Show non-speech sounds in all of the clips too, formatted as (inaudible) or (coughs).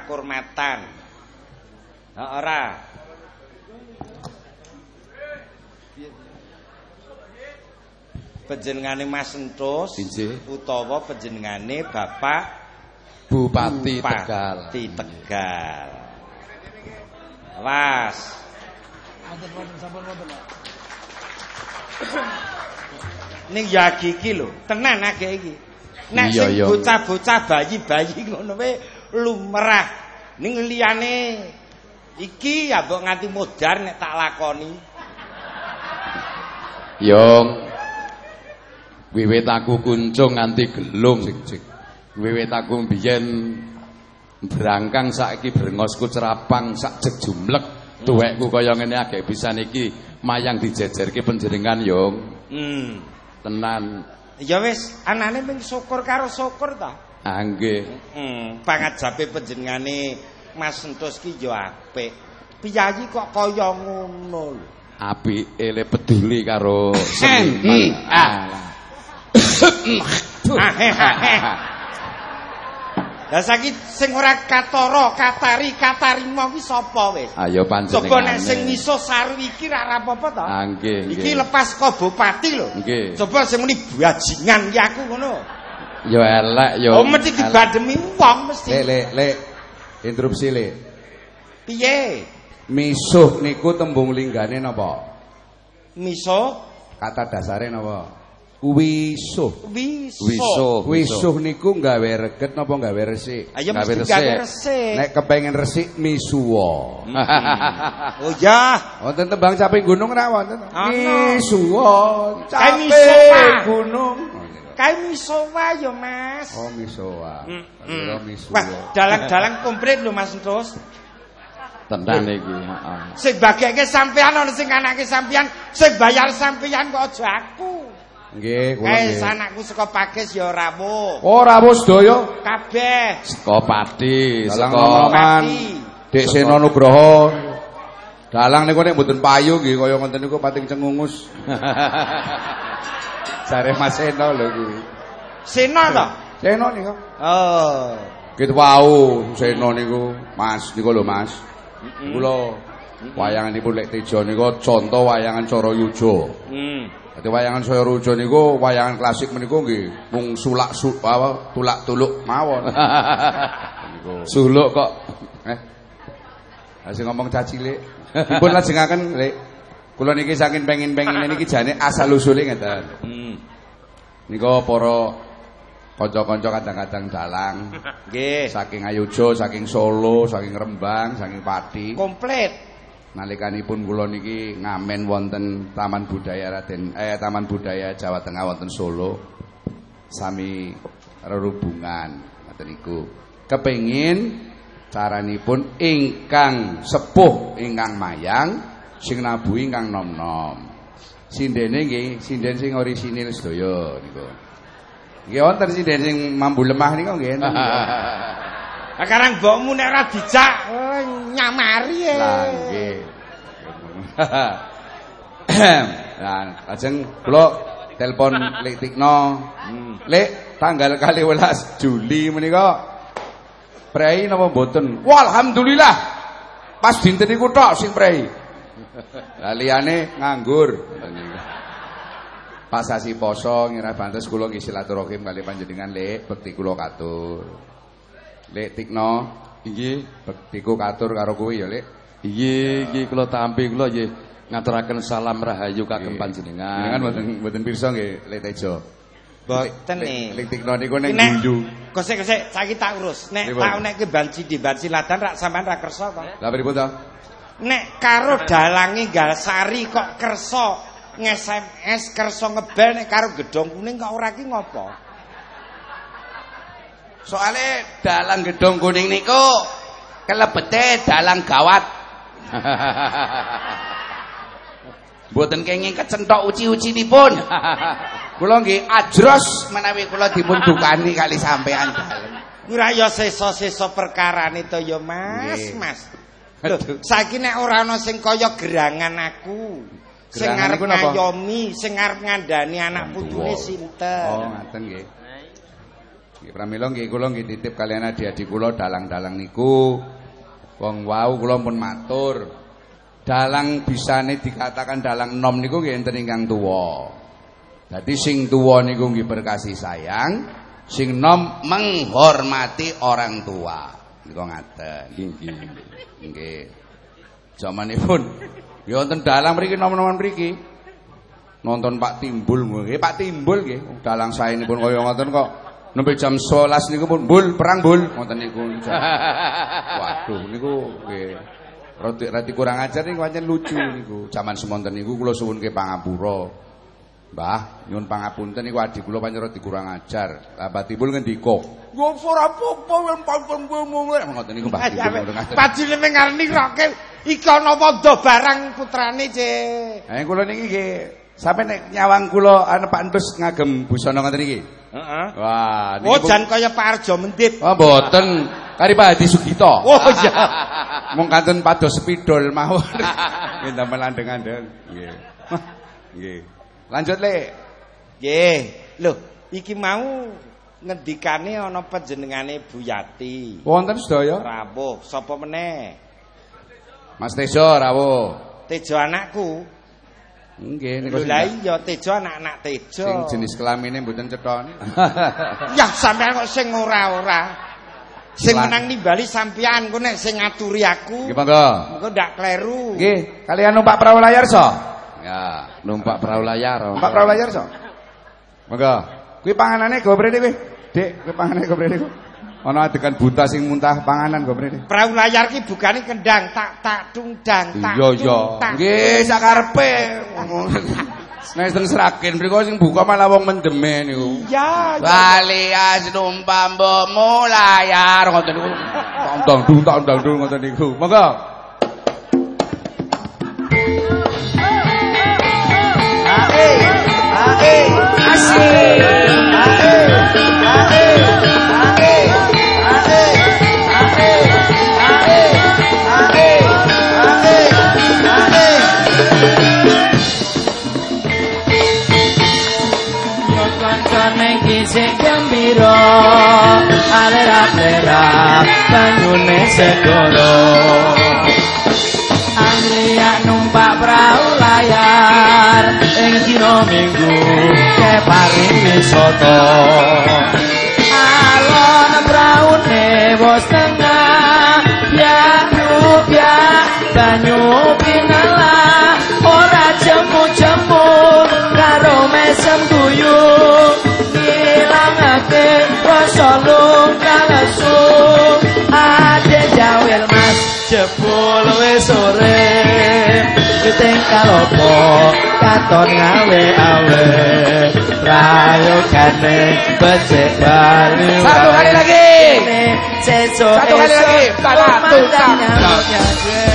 Pakurmatan. Ha ora? Panjenengane Mas Entus utawa panjenengane Bapak Bupati Tegal. Bupati Tegal. Awas. Ning ya iki lho, tenan akeh iki. Nek Iya, sing iya. bocah-bocah bayi-bayi ngono wae lumrah. Ning liyane iki ya mbok nganti modar nek tak lakoni. Yung, wiwit aku kuncung nganti gelung. Wiwit aku biyen berangkang saiki brengosku cerapang sak jeg jumlek. Tuwekku kaya ngene agek bisa niki mayang dijejerke panjenengan yung. Hmm. Tenan. Ya wis, anane mung syukur karo syukur ta. Ah nggih. Hmm, pangajabe panjenengane Mas Entus ki yo apik. Piyayi kok kaya ngono lho. Apike le peduli karo (coughs) Hmm. seniman. Ah. (coughs) Lah saiki sing ora katara, katari, katarima ki sapa wis? Ayo panjenengan. Coba nek sing miso saru iki ra apa-apa to. Ah nggih. Iki lepas ka bupati lho. Nggih. Coba sing muni bajingan ki aku ngono. Yo elek yo. Oh mesti dibademi wong mesti. Lek lek lek interupsi lek. Piye? Misuh niku tembung linggane napa? Miso Kata dasare napa? Wisuh. wiso. Wisuh. Wisuh niku gawe reget napa gawe resik? Ayo Gawe mesti resik. gawe resik. Nek kepengen resik misuwa. (laughs) Oh ya. Wonten tembang caping gunung ra wonten? Misuwa caping gunung. Kae miso wae yo, Mas. Oh misuwa. Hmm, Kira. Wah, dalang-dalang komplit lho Mas Entus. Tenan iki, heeh. Sing bageke sampean ana sing anake sampean, sing bayar sampean kok aja aku. Nggih, kula Kae nggih. anakku saka Pakis ya rawuh. Oh, rawuh sedaya. Kabeh. Saka Pati, Dalang saka. Dek Seno Nugroho. Dalang niku nek mboten payu nggih kaya ngoten niku pating cengungus. (laughs) Jare Mas Seno lho kuwi. Sena to? Seno niku. Oh. Gitu wau Seno niku, Mas niku lho Mas. Kula wayanganipun Lek Tejo niku contoh wayangan cara yuja. Hmm. Dadi wayangan saya rujo niku wayangan klasik meniku nggih mung sulak su, apa tulak tuluk mawon. (laughs) suluk kok. Eh. Lah sing ngomong caci cilik. Dipun lajengaken, Lek. Kula niki saking pengin-pengin niki jane asal usule ngeten. Hmm. Nika para kanca-kanca kadang-kadang dalang Nggih. saking Ayujo, saking Solo, saking Rembang, saking Pati. Komplit. Nalikanipun kula niki ngamen wonten Taman Budaya Raden eh Taman Budaya Jawa Tengah wonten Solo. Sami rerubungan ngoten niku. Kepengin caranipun ingkang sepuh ingkang mayang sing nabuhi ingkang nom-nom. Sindene nggih, sinden sing orisinil sedaya niku. Nggih wonten sinden sing mambu lemah niku nggih. enten. (laughs) Lah karang mbokmu nek ora dijak oh, nyamari e. Lah nggih. (coughs) Lah lajeng kula telepon Lek Tikno. Lek tanggal 12 Juli menika prei napa mboten? Wah, alhamdulillah. Pas dinten niku tok sing prei. Lah liyane nganggur. Pas sasi poso ngira bantes kula nggih silaturahim kali panjenengan Lek, bekti kula katur. Lek Tikno, Inggih, bektiku katur karo kowe ya, Lek. inggih, inggih kula tampi kula nggih ngaturaken salam rahayu kagem panjenengan. Jenengan mboten mboten pirsa nggih Lek Tejo. Boten Lek- nih. Lek Tikno niku ning Nek, guyu. Kosek-kosek saiki tak urus. Nek tak nek ke banci di banci ladan rak sampean ra kersa to. Lah pripun to? Nek karo dalange Galsari kok kersa nge-SMS kersa ngebel nek karo gedong kuning kok ora ki ngopo? Soale dalang gedong kuning niku kelebete dalang gawat. (laughs) Mboten kenging kecentok uci-ucinipun. (laughs) Kula nggih ajros menawi kula dipun dukani kali sampean dalem. Ora ya sesa-sesa perkarane to ya Mas, Mas. Saiki nek ora ana sing kaya gerangan aku. Sing Gerangan arep iku napa? ngayomi, sing arep ngandani anak putune sinten. Oh, ngaten nggih. Nggih pramila nggih kula nggih titip kalian adik-adik kula dalang-dalang niku. Wong wau kula pun matur. Dalang bisane dikatakan dalang enom niku nggih enten ingkang tuwa. Dadi sing tuwa niku nggih berkasih sayang, sing enom menghormati orang tua. Niku ngaten. Nggih. Nggih. Jamanipun ya wonten dalang mriki nom-noman mriki. Nonton Pak Timbul nggih, Pak Timbul nggih. Dalang saenipun kaya ngoten kok. Nembe jam 11 niku pun bul perang bul ngoten niku. Waduh niku nggih. Roti rati kurang ajar niku pancen lucu niku. Zaman semonten niku kula suwunke pangapura. Mbah, nyuwun pangapunten niku adik kula pancen roti kurang ajar. Pak Timbul ngendika, "Yo ora apa-apa yen pancen ngoten niku Mbah Timbul ngoten. Pajine ngarani roke iki ana wanda barang putrane, Cek. Eh kula niki nggih sampe nek nyawang kula ana Pak Endus ngagem busana ngoten niki. Heeh. Wah, Oh, niki jan kaya Pak Arjo Mendit. Oh, mboten. Kari Pak Hadi Sugito. Oh iya. (laughs) Mung kanten pados spidol mawon. (laughs) Nggih damel andeng-andeng. Nggih. Nggih. Lanjut, Le. Nggih. Lho, iki mau ngendikane ana panjenengane Bu Yati. Wonten sedaya? Rawuh, sapa meneh? Mas Tejo rawuh. Tejo anakku. Nggih niku Lho lah iya Tejo anak-anak Tejo. sing jenis kelamine mboten cetha. (laughs) Ya sampean kok sing ora-ora. Sing menang nimbali sampean ku nek sing ngaturi aku. Nggih monggo. Engko ndak kleru. Nggih, kalian numpak perahu layar so? Ya, Numpak perahu layar. numpak perahu layar so. Monggo. Kuwi panganane go mrene kuwi. Dik, kuwi panganane go mrene kuwi. Ana adegan buta sing muntah panganan go mrene. Perahu layar ki bukane kendang tak tak tungdang tak Iya iya. Nggih sakarepe. (laughs) Nek teng Sragen mriku sing buka malah wong mendeme niku. Iya. iya. Walias numpak mbokmu layar ngoten niku. Tong dung tong dung dung ngoten niku. Monggo. sing gembira arep-arep bangune segara Ing dina minggu keparing wisata Alon praune bos tengah Ya banyu pinalah Ora jemu-jemu karo mesem guyu. Ngilangake rasa luka lesu ade jawil mas jebul wis sore Kiting kalopo katon ngawe awe Prayogane becek bali Satu kali lagi. Satu kali lagi. Tanah, tukang.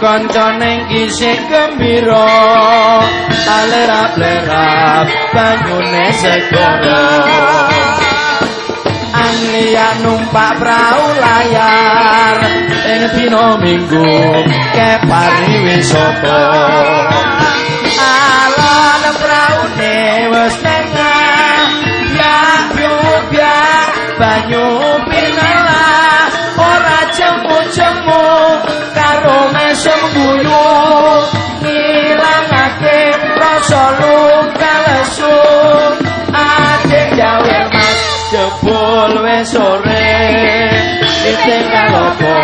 Yo kanca ning kisih gembira. Alerap-lerap banyune segara. Anglia numpak perahu layar ing dina minggu kepari Iting kalopo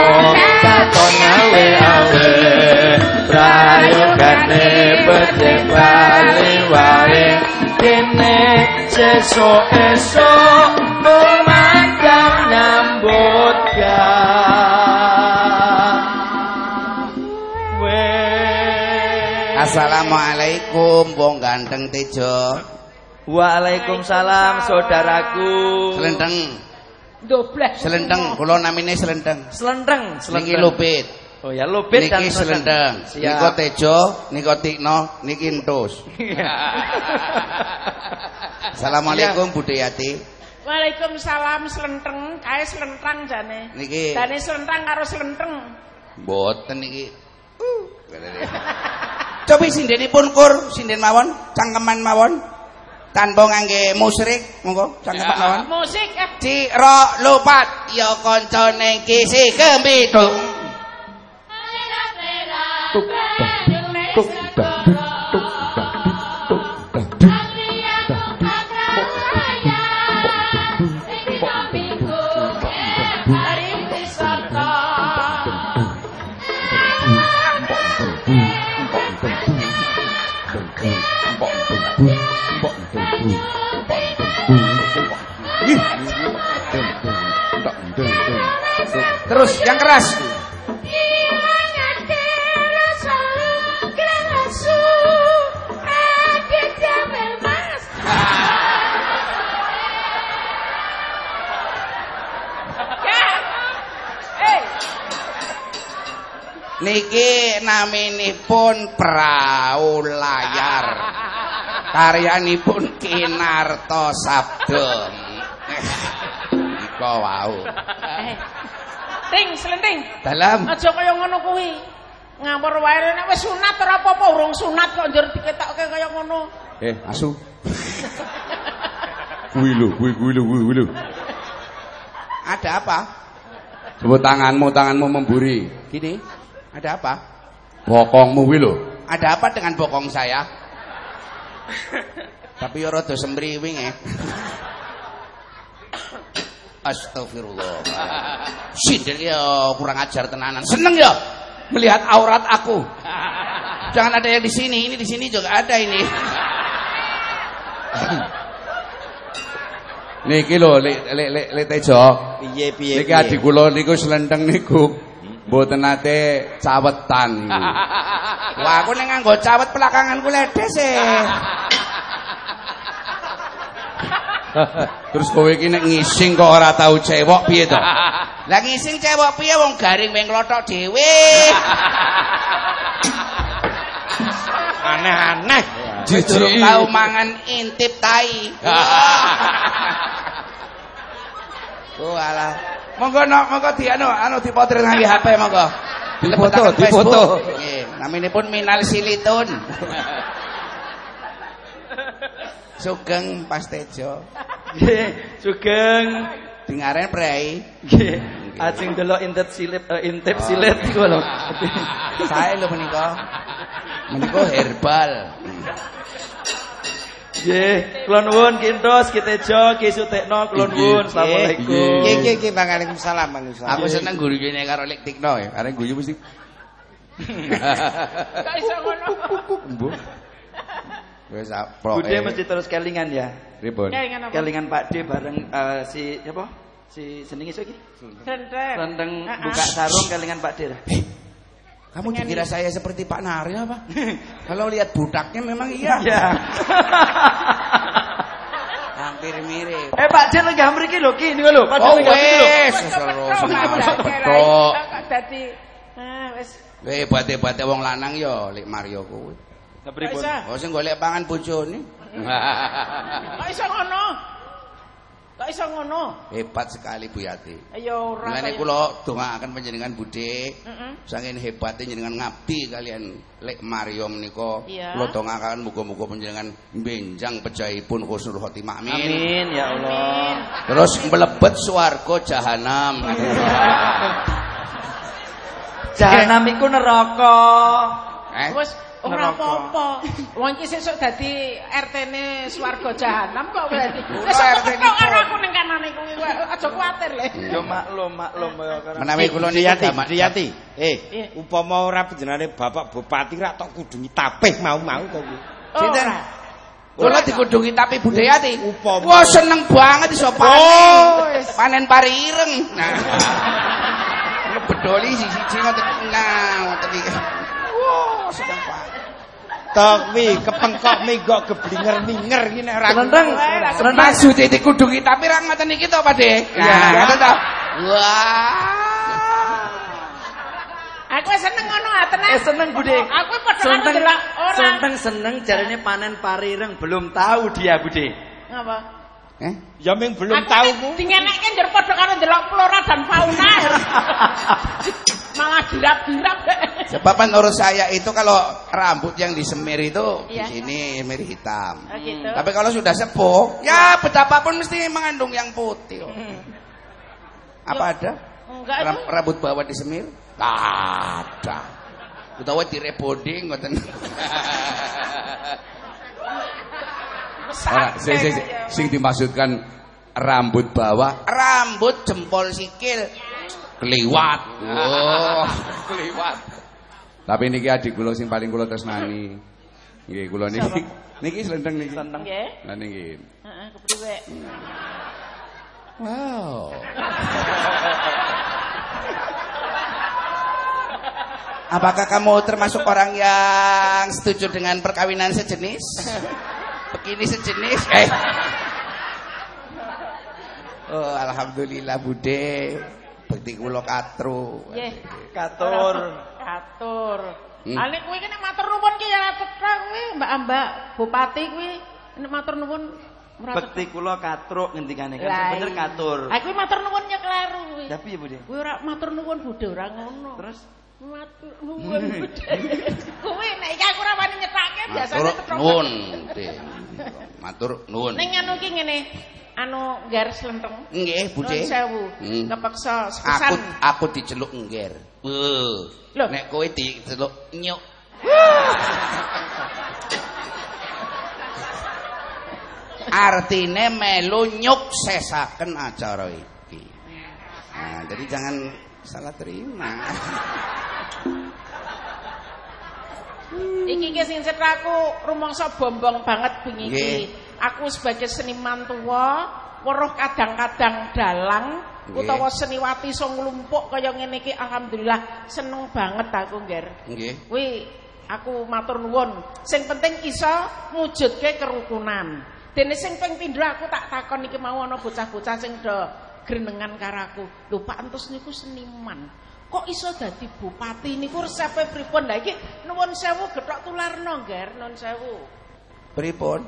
katon awe awe prayogane becek bali wae kene sesuk esuk lumakam nyambut gawe Assalamualaikum wong ganteng Tejo. Waalaikumsalam saudaraku. Selenteng, Doblas. selenteng, kula namine selenteng. Selenteng, Niki selenteng. lupit. Oh ya lupit dan Niki selenteng. Siap. Niko Tejo, niko Tikno, niki Entus. (laughs) Assalamualaikum Budayati. Waalaikumsalam selenteng, kae selentang jane. Niki Jane selentang karo selenteng. mboten niki. (laughs) Cobi sindenipun kur, sinden mawon, cangkeman mawon. tanpa ngangge musrik monggo cangkem ya, lawan. musik eh di ro lupat ya kancane iki si kembitu tuk tuk tuk Terus yang keras. Niki naminipun perahu layar. (laughs) Karyanipun Kinarto Sabdom. Iko wau. Ting, selenting. Dalam Aja kaya ngono kuwi. Ngawur wae nek wis sunat ora apa-apa, urung sunat kok njur diketokke kaya ngono. eh asu. Kuwi lho, kuwi kuwi lho, kuwi lho. Ada apa? Coba tanganmu, tanganmu memburi. Gini. Ada apa? Bokongmu kuwi lho. Ada apa dengan bokong saya? (laughs) Tapi ya rada sembriwing eh. Astagfirullah. Sindir ya kurang ajar tenanan. Seneng ya melihat aurat aku. Jangan ada yang di sini, ini di sini juga ada ini. Niki lho, Lek Lek Lek Lek Tejo. Piye piye. Niki adik kula niku slenteng niku mboten nate cawetan. Wah, aku ning nganggo cawet belakanganku ledes eh. Terus kowe iki nek ngising kok ora tau cewek piye to? (laughs) Lah ngising cewek piye wong garing meng klothok dhewe. (laughs) Aneh-aneh. Durung tau mangan intip tai. (laughs) Oh alah. Monggo no, monggo di anu, anu dipotret ngangge HP monggo. Facebook. dipoto. Nggih, naminipun Minal Silitun. Sugeng Pastejo. Nggih, Sugeng. Dingaren prei. Nggih. Ajeng delok intip silit eh, intip silit iku lho. Sae lho menika. Menika herbal. Nggih, kula nuwun Kintos, Kitejo, Ki Sutekno, kula nuwun. Assalamualaikum. Nggih nggih nggih Waalaikumsalam Waalaikumsalam. Aku seneng guru kene karo Lek Tikno ya. Arek guyu mesti Kok iso ngono? embuh. Wis pro. Bude mesti terus kelingan ya. Ribon. Kayak ngono. Kelingan Pak D bareng eh, si apa? Si senenge iso iki? Senter. Rendeng Ah, ah. buka sarung kelingan Pak D lah. Kamu dikira saya seperti Pak Nari apa? (laughs) Kalau lihat budaknya memang iya. Iya. (laughs) Hampir mirip. Eh Pak D lagi mriki lho ki niku lho. Pak D Oh lagi mriki lho. wes, dadi ah wis Hebat-hebat wong lanang ya Lek Mario kuwi. Kok iso. Oh sing golek pangan bojone. Kok (laughs) iso ngono? Kok iso ngono? Hebat sekali Bu Yati. Ya ora. Mulane kaya- kula dongaaken panjenengan budhe. Heeh. Saking hebatnya jenengan ngabdi kalian Lek Mario menika. Iya. Kula dongaaken muga-muga panjenengan benjang pejahipun husnul khotimah. Amin. Amin ya Allah. Terus mlebet swarga jahanam. (laughs) Jahanam iku neraka. Eh? Wis ora apa-apa. Wong iki sesuk dadi RT-ne swarga jahanam kok berarti. Ora Wis RT kok karo aku ning kanane kuwi kowe aja kuwatir le. Yo maklum maklum ya karena Menawi kula gamak- Riyati. Eh, Iya. upama ora panjenengane Bapak Bupati rak tok kudungi tapih mau-mau kok kuwi. Sinten? Ora. Kula dikudungi tapi budayati. Upama. Wah seneng banget iso panen. Oh, panen pari ireng. Nah. (laughs) Bedoli siji-siji ngoten. Nah, ngoten iki. Wah, seneng banget. Tok wi kepengkok migok geblinger-minger iki nek ora. Seneng. Maksud itu kudungi tapi ra ngoten iki to, Pak. Iya. Nah, ngoten to. Wah. Aku seneng ngono atene. Eh seneng Bude. Aku padha karo delok ora. seneng seneng jarine panen parireng belum tahu dia Bude. Ngapa? Eh? Ya ming belum Aku tahu ki ku. dingenekke njur padha karo delok flora dan fauna. (laughs) Malah girap-girap. Sebab menurut saya itu kalau rambut yang disemir itu Iya. di sini semir hitam. Oh gitu. Tapi kalau sudah sepuh, ya betapapun mesti mengandung yang putih. kok. Apa ada? Enggak Ram- itu. rambut bawah disemir? Ada. Utawa direbonding ngoten. (laughs) Ora, sing, sing, sing, dimaksudkan rambut bawah, rambut jempol sikil kliwat. Oh, (laughs) kliwat. Tapi niki adik kula sing paling kula tresnani. Nggih, kula niki (laughs) niki slendeng niki. Nggih. Lah niki. Heeh, kepriwe? Wow. Apakah kamu termasuk orang yang setuju dengan perkawinan sejenis? (laughs) Begini sejenis? Eh. (laughs) Oh, alhamdulillah Bude. Bekti kula katru. Nggih. Katur. Katur. Hmm. Ane kuwi ki nek matur nuwun ki ya cetha kuwi, Mbak-mbak Bupati kuwi nek matur nuwun. Bekti kula katruk ngendikane kan bener iya. katur. Kuwi matur nuwun ya kleru kuwi. Ya piye Bude? Kuwi ora matur nuwun budhe ora ngono. Terus matur nuwun budhe. (laughs) Kuwi nek iki aku ora wani nyethake biasane nuwun. Matur nuwun. Ning anu ki ngene, anu nggar slenteng. Nggih, Bude. Nuwun sewu. Hmm. Kepeksa Aku sepisan. aku diceluk ngger. Loh. Nek kowe diceluk nyuk. Artine melu nyuk sesaken acara iki. Nah, jadi jangan salah terima. Iki ki sing cetraku rumangsa bombong banget bengi iki. Aku sebagai seniman tua, weruh kadang-kadang dalang Nggih. utawa seniwati sing nglumpuk kaya ngene iki alhamdulillah seneng banget aku, Ngger. Nggih. Kuwi aku matur nuwun. Sing penting iso mujudke kerukunan. Dene sing ping pindho aku tak takon iki mau ana bocah-bocah sing do grenengan karo aku. Lho Pak Entus niku seniman. Kok iso dadi bupati niku resepe pripun? Lah iki nuwun sewu gethok tularno, Ngger, nuwun sewu. Pripun?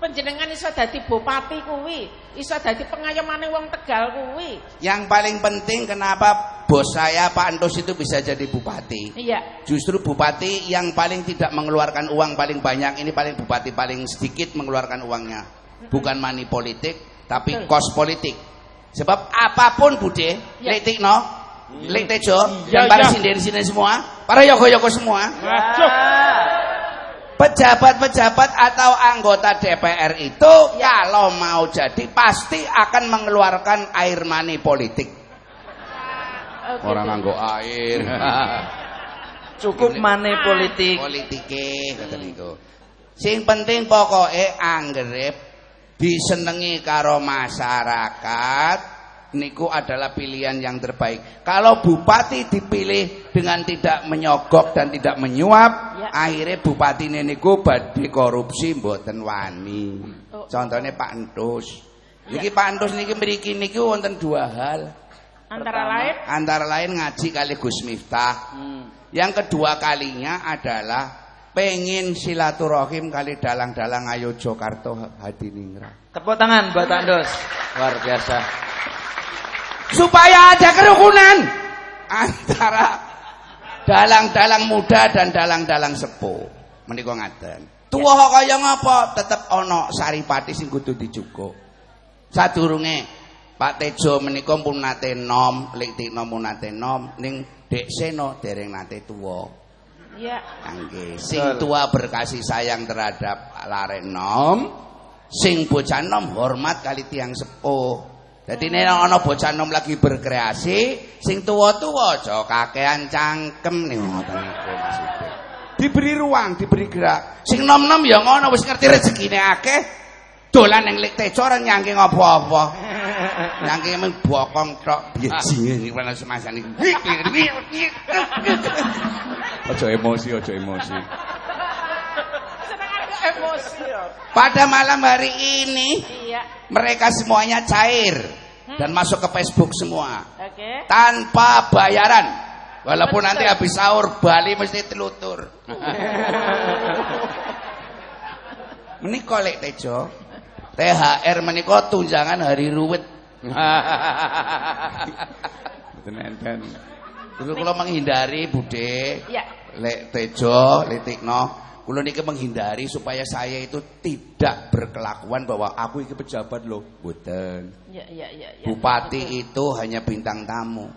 Panjenengan iso dadi bupati kuwi, iso dadi pengayomane wong Tegal kuwi. Yang paling penting kenapa bos saya Pak Andos itu bisa jadi bupati? Iya. Justru bupati yang paling tidak mengeluarkan uang paling banyak ini paling bupati paling sedikit mengeluarkan uangnya. Bukan money politik, tapi Betul. kos politik. Sebab apa pun Bude, Ya. Tikno, Lek Tejo, Ya, dan para ya. sindir-sindir semua, para yoko-yoko semua, Aduh. pejabat-pejabat atau anggota DPR itu kalau mau jadi pasti akan mengeluarkan air mani politik. Gitu. Orang nganggo air. (laughs) cukup mane politik. Politike ngoten niku. Sing penting pokoke anggere disenengi karo masyarakat niku adalah pilihan yang terbaik. Kalau bupati dipilih dengan tidak menyogok dan tidak menyuap, Ya. akhirnya bupati niku badhe korupsi mboten wani. Oh. Contohnya Pak Entus. Niki Pak Entus niki mriki niki wonten dua hal. Antara lain Antara lain ngaji kali Gus Miftah. Hmm. Yang kedua kalinya adalah pengen silaturahim kali dalang-dalang ayo Jakarta Hadiningrat. Tepuk tangan buat Andos. Luar biasa. Supaya ada kerukunan antara dalang-dalang muda dan dalang-dalang sepuh. Menika ngaten. Tuwa kaya ngapa tetep ana saripati sing kudu dijukuk. Sadurunge Pak Tejo menika pun nate nom, Lik Tikno pun nate nom, ning Dek Seno dereng nate tuwa. ya Nggih, sing tua berkasih sayang terhadap lare nom, sing bocah nom hormat kali tiang sepuh. Jadi nek ana bocah nom lagi berkreasi, sing tua-tua aja kakean cangkem nih ngoten niku maksudnya. Diberi ruang, diberi gerak. Sing nom-nom ya ngono wis ngerti rezekine akeh. Dolan ning lek teco ora nyangking apa-apa. Nyangking mung bokong tok biejinge iki ana semasan iki. Ojo emosi, ojo emosi. Pada malam hari ini Iya. mereka semuanya cair dan masuk ke Facebook semua Oke. tanpa bayaran. Walaupun Betul. nanti habis sahur Bali mesti telutur. (laughs) Menika lek Tejo. THR menika tunjangan hari ruwet. Enten. Dulu kula menghindari Bude, Iya. Lek Tejo, Lek Tikno, kula niki menghindari supaya saya itu tidak berkelakuan bahwa aku iki pejabat loh. Mboten. Iya, iya, iya, iya. Bupati itu hanya bintang tamu.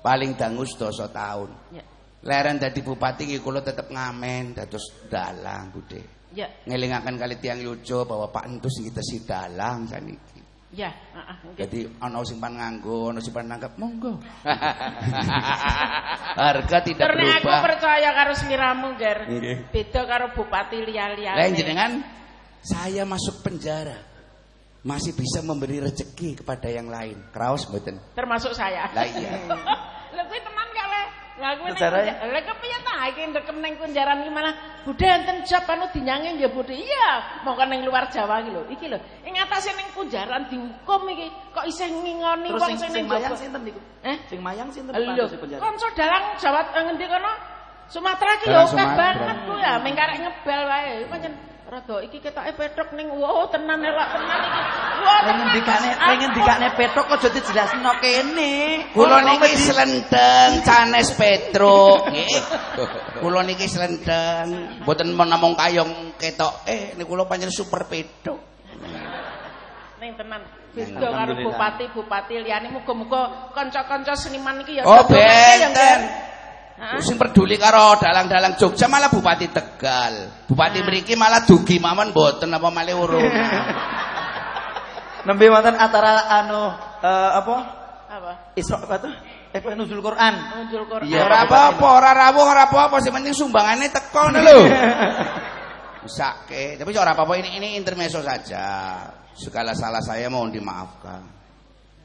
Paling dangus dosa tahun. Iya. Leren dadi bupati iki kula tetep ngamen dados dalang, Bude. Iya. Ngelingaken kali tiang Yojo bahwa Pak Entus iki tesi dalang saniki. Heeh, nggih. Jadi ana sing pan nganggo, ana sing pan nangkep, monggo. (laughs) Harga tidak Terus nek aku berubah. percaya karo sliramu, Ger. Nggih. Beda karo bupati liya-liyane. Lah jenengan saya masuk penjara masih bisa memberi rezeki kepada yang lain. Kraos mboten? Termasuk saya. Lah iya. (laughs) Lha kuwi? Lah kuwi kunja- Lah kepiye ta iki ndekem ning kunjaran iki malah budhe enten job anu dinyange ya budhe. Iya, kan ning luar Jawa iki lho. Iki lho, ing atase ning kunjaran dihukum iki kok isih ngingoni wong sing ning mayang sinten niku? Eh? Sing mayang sinten Lho, kanca dalang Jawa eh, ngendi kono? Sumatera ki lho akeh banget ku ya, ming karek ngebel wae. Pancen rada iki ketoke petok ning wow tenan elak tenan iki. Lah ngendikane ngendikane petok aja dijelasno kene. Kula niki slendeng canes Petruk (laughs) nggih. Kula niki slendeng, mboten namung kayong ketok. Eh niku kula pancen super Petruk. Ning tenan. Beda karo bupati-bupati liyane muga-muga kanca-kanca seniman iki ya Oh ya, benten. Sing peduli karo dalang-dalang Jogja malah Bupati Tegal. Bupati mriki malah dugi mawon mboten apa malih urung. (laughs) Nembe wonten antara anu eh, apa? Apa? Isra apa tuh? Eh nuzul Quran. Nunjul Quran. Iya, ora Pak apa-apa, ora rawuh, ora apa-apa, sing penting sumbangane teko ngono lho. (laughs) Bisake, tapi ora apa-apa ini ini intermezzo saja. Segala salah saya mohon dimaafkan.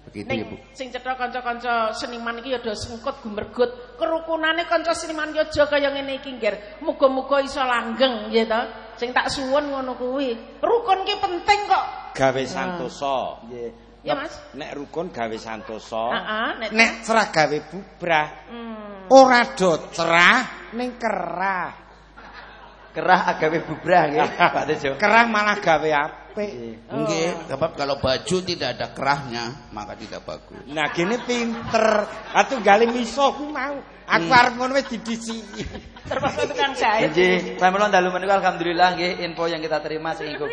Begitu ya, Bu. Ning sing cetha kanca-kanca seniman iki ya do sengkut gumergut. Kerukunane kanca seniman ya aja kaya ngene iki, Nger. Muga-muga iso langgeng ya to. Sing tak suwun ngono kuwi. Rukun ki penting kok. Gawe santosa. Ya, Mas. Nek rukun gawe santosa. Heeh, nek Nek cerah gawe bubrah. Hmm. Ora do cerah ning kerah. Kerah agawe bubrah nggih, (laughs) Pak Tejo. Kerah malah gawe apik. Nggih, sebab kalau baju tidak ada kerahnya, maka tidak bagus. Nah, gini pinter. Atuh gale miso ku mau. Aku arep ngono wis didhisiki. termasuk tukang jahit. Jadi, pamela dalu menika alhamdulillah nggih info yang kita terima sehingga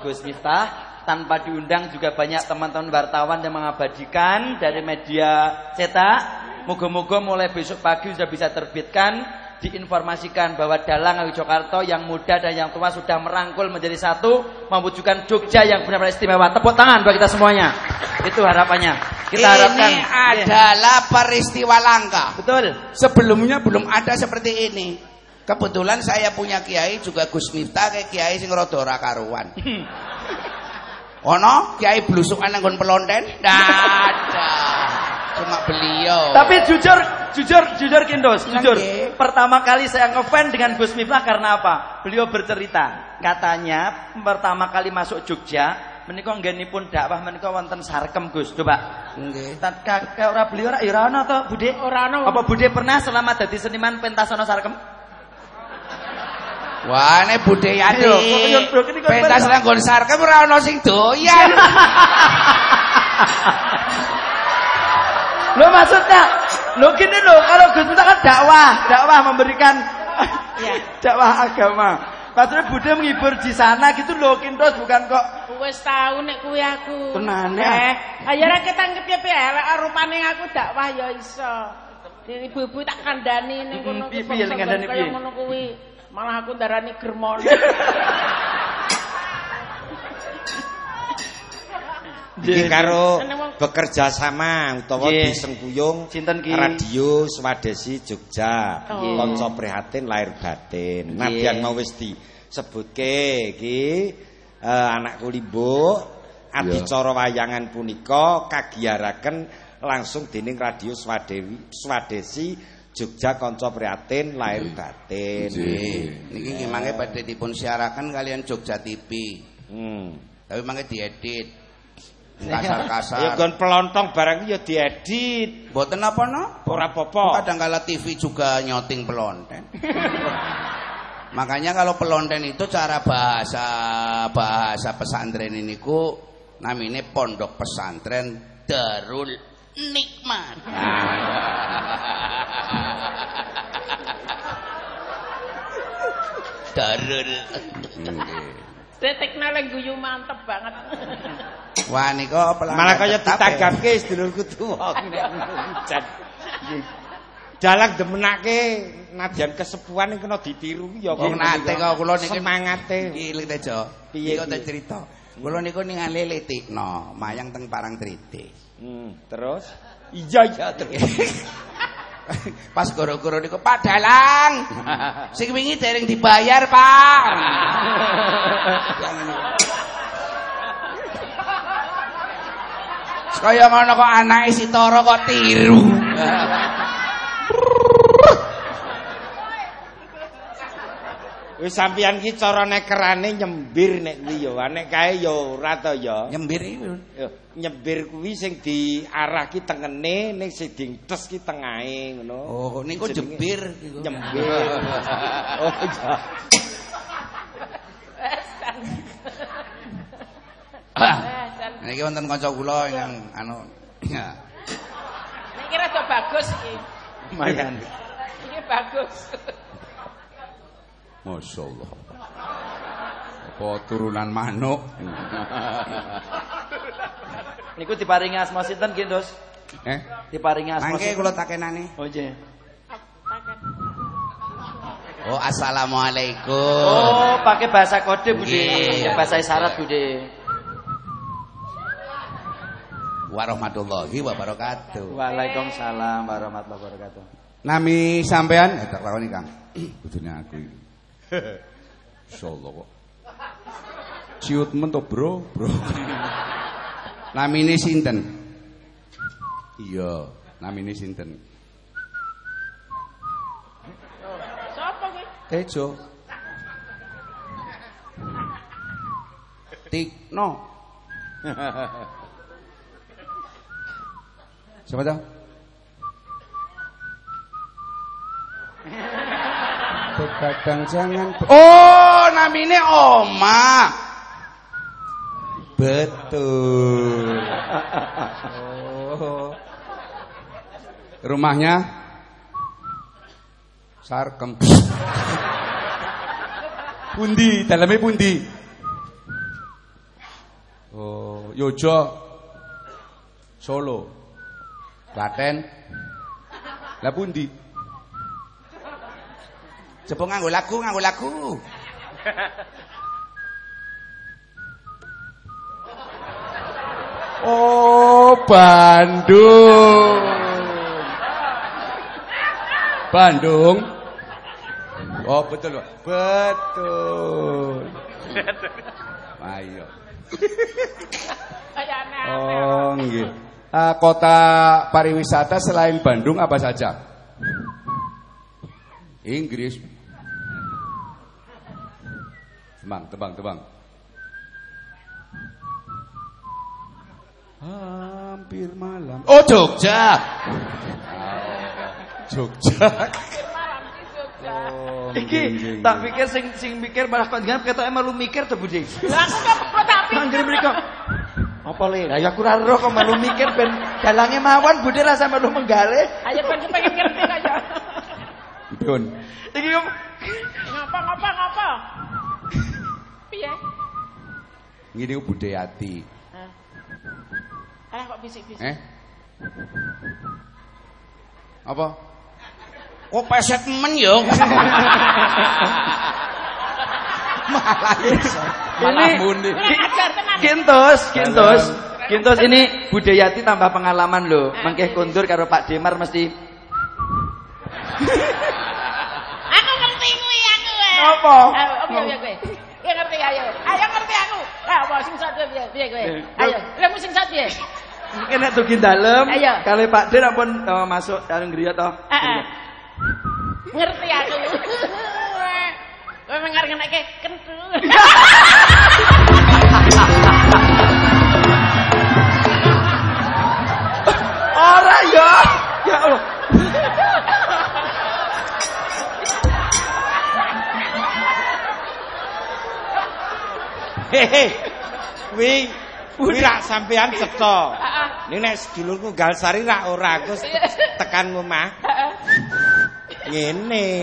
Gus Miftah tanpa diundang juga banyak teman-teman wartawan yang mengabadikan dari media cetak. Moga-moga mulai besok pagi sudah bisa terbitkan diinformasikan bahwa Dalang Jakarta yang muda dan yang tua sudah merangkul menjadi satu mewujudkan Jogja yang benar-benar istimewa. Tepuk tangan bagi kita semuanya. Itu harapannya. Kita harapkan. ini adalah peristiwa langka. Betul. Sebelumnya belum ada seperti ini. Kebetulan saya punya kiai juga Gus Miftah kayak kiai sing rada ora karuan. Ono kiai blusukan nang pelonten? Ada. Cuma beliau. Tapi jujur, jujur, jujur Kindos, jujur. "Ye." Pertama kali saya ngefans dengan Gus Miftah karena apa? Beliau bercerita, katanya pertama kali masuk Jogja, menika nggenipun dakwah menika wonten Sarkem Gus. Coba. Nggih. Ka- ora beliau ora ya ora ono to, Bude? Ora ono. Apa Bude pernah selama dadi seniman pentasana Sarkem? Wah, ini budayati. Iya, ini kok Pentas nang sarkem ora ono sing doyan. (laughs) Lo maksudnya, lo gini lo, kalau Gus Miftah kan dakwah, dakwah memberikan (laughs) Iya. dakwah agama. Maksudnya Bude menghibur di sana gitu loh, Kindos bukan kok Wis tau nek kuwi aku. Tenan, ya? Eh, ayo ra ketangkep piye elek rupane aku dakwah ya iso. Dene ibu-ibu tak kandhani ning piye, kuwi piye, kaya piye? ngono kuwi. Malah aku darani germon. (laughs) Iki karo Seneng wong- bekerja sama utawa Nggih. disengkuyung? Radio Swadesi Jogja. Oh. Kanca prihatin lahir batin. Nggih. Nadyan mau wis disebutke iki eh, anak kulimbo adicara wayangan punika kagiyaraken langsung dening Radio Swadewi Swadesi Jogja kanca prihatin lahir batin. Nggih. Niki nggih mangke badhe dipun siaraken kalian Jogja TV. Hmm. Tapi mangke diedit. Ya Kasar-kasar. gon pelontong barang ya diedit. Mboten apa-apa. Ora apa-apa. Kadang kala TV juga nyoting pelonten. Makanya kalau pelonten itu cara bahasa bahasa pesantren ini ku namanya pondok pesantren Darul Nikmat. (laughs) Darul. Naleng guyu mantep banget. Wah nika pelanggan Malah kaya ditagapke sedulurku tuwa. Jan. Dalang demenake nadyan kesepuan yang kena ditiru ya Wong nate kok kula niki semangate. Iki lek tejo. Piye, kok cerita. Kula niku ningali letikno mayang teng parang tritis. Hmm, terus iya iya terus. (laughs) Pas goro-goro niku Pak Dalang. Sing wingi dereng dibayar, Pak. (laughs) Kaya ngono kok anake si Toro kok tiru. Wis sampeyan ki cara nekerane nyembir nek kuwi ya, nek kae ya ora to ya. Nyembir iki. Ya, nyembir kuwi sing diarah ki tengene ning sing dintes ki tengahe ngono. Oh, niku jebir niku. Nyembir. (laughs) oh iya. Niki wonten kanca kula ingkang anu ya. Niki rada bagus iki. Lumayan. Iki bagus. Masya Allah. Apa turunan manuk? Niku diparingi asma sinten nggih, Dos? Eh, Diparingi asma mangke kula takenane. Oh, nggih. Oh, assalamualaikum. Oh, pakai bahasa kode, Bude. Bahasa isyarat, Bude. Warahmatullahi wabarakatuh. Waalaikumsalam warahmatullahi wabarakatuh. Nami sampean eh tak lakoni Kang. (clears throat) Kudune aku iki. (laughs) Insyaallah kok. Ciut men to, Bro, Bro. (laughs) Namine sinten? Iya, namine sinten? Sopo kuwi? Tejo. (laughs) Tikno. Siapa tahu? Begadang jangan Oh, namine Oma. Betul. Oh. Rumahnya Sarkem. Pundi, dalamnya pundi. Oh, Yojo. Solo. Klaten. Lah pundi? Coba nganggo lagu, nganggo lagu. Oh, Bandung. Bandung. Oh, betul, Pak. Betul. Ayo. Oh, nggih. Ah, kota pariwisata selain Bandung apa saja? Inggris. Tebang, tebang, tebang. Hampir malam. Oh, Jogja. Jogja. Malam di Jogja. Oh, Iki tak pikir sing sing mikir malah kok jangan ketoke malu mikir to, Bude. Lah aku kok kok tak pikir. Anggere mriko. Apa le? Lah ya aku ora ero kok malu mikir ben dalange mawon Bude rasa malu menggale. Ayo ben pengen ngerti aja. Dun. Iki Ngapa ngapa ngapa? Piye? Ngene ku Budayati. Hah? Ah kok bisik-bisik. Eh? Apa? Kok peset men yo? (laughs) Malah. Malah tenan. Kintos, kintos. Kintos ini Budayati tambah pengalaman loh. Mengkeh kundur karo Pak Demar mesti Aku ngerti kuwi aku. eh. Apa? Ayo, Piye piye kowe? Piye ngerti ayo. Ayo ngerti aku. Lah apa sing satu piye piye kowe? Ayo, lemu sing satu piye? mungkin nek dugi dalem Ayo. kali Pak Den ampun eh, masuk dalam griya to. Ngerti aku. Kowe mengar ngenekke kentu. Ora ya. Ya Allah. Hehe. Kuwi kuwi rak sampean cetha. Ning nek sedulurku Galsari rak ora aku tekan omah. Ngene.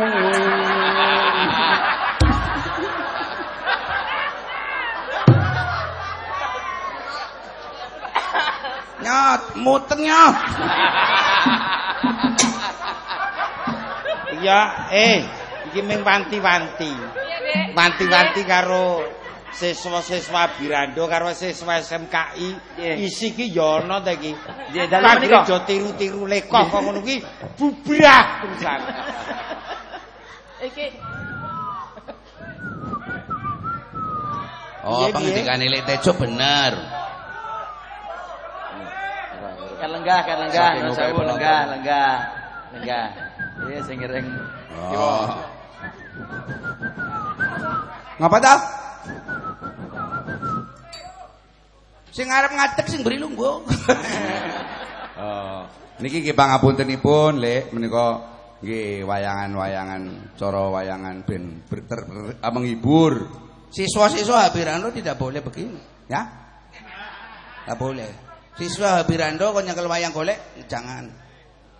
(laughs) Nyot, muter nyot. Ya, (laughs) eh, iki ming Dik. Wanti-wanti karo siswa-siswa Birando karo siswa SMKI. Isi ki ya ana ta iki. Nggih, dalem Kagire menika. aja tiru-tiru lekoh kok ngono ki bubrah. (laughs) Iki Oh, pengendikane Lek Tejo bener. Kan lenggah, kan lenggah, oke Awu, penonton. lenggah, lenggah. Lenggah. Iya sing ngiring. Oh. Ngapa ta? Sing arep ngadeg sing beri lungguh. (laughs) oh, niki nggih pangapuntenipun, Lek, menika nggih wayangan-wayangan cara wayangan ben ber, ter, ber- menghibur. Siswa-siswa Habirando tidak boleh begini, ya? Tidak boleh. Siswa Habirando kok nyekel wayang golek jangan.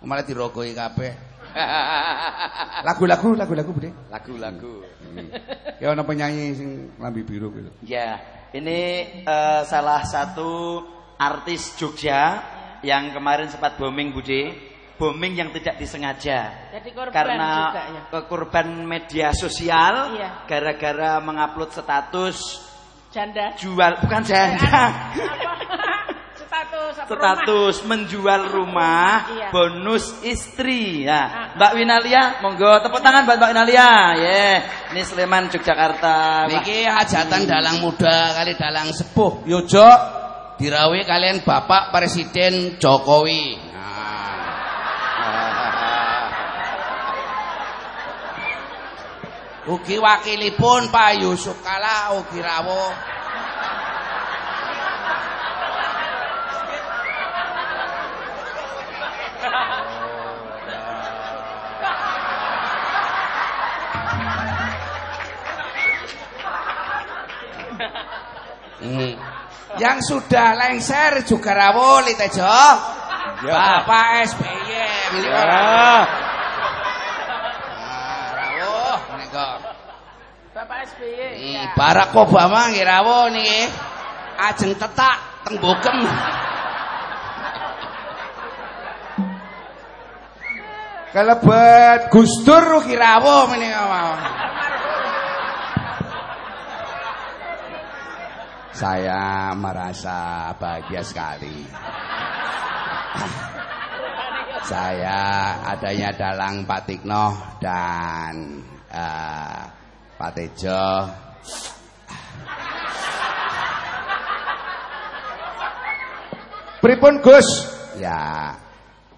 Malah dirogoi kabeh. (laughs) Lagu-lagu, lagu-lagu, Bude. Lagu-lagu. Ya ana penyanyi sing lambi biru gitu. Ya, ini eh, salah satu artis Jogja yang kemarin sempat booming Bude. Booming yang tidak disengaja. Jadi korban Karena juga ya. eh, korban media sosial Iya. gara-gara mengupload status janda. jual bukan janda. Apa? (laughs) Status apa rumah? status menjual rumah Iya. bonus istri ya Ah. Mbak Winalia monggo tepuk tangan buat Mbak Winalia ya ini Sleman Yogyakarta Niki hajatan dalang muda kali dalang sepuh. Yojo dirawe kalian Bapak Presiden Jokowi. Ugi wakilipun Pak Yusuf Kala ugi rawuh. Hmm. Yang sudah lengser juga rawuh Li Tejo. Bapak SBY Ya. rawuh. Ah, rawuh menika. Bapak SBY. Hmm, ya. Barack Obama nggih rawuh niki. Ajeng tetak teng Bogem. Kelebet Gus Dur ugi rawuh menika mawon. Saya merasa bahagia sekali. Saya adanya dalang Pak Tikno dan eh, Pak Tejo. Pripun Gus? Ya,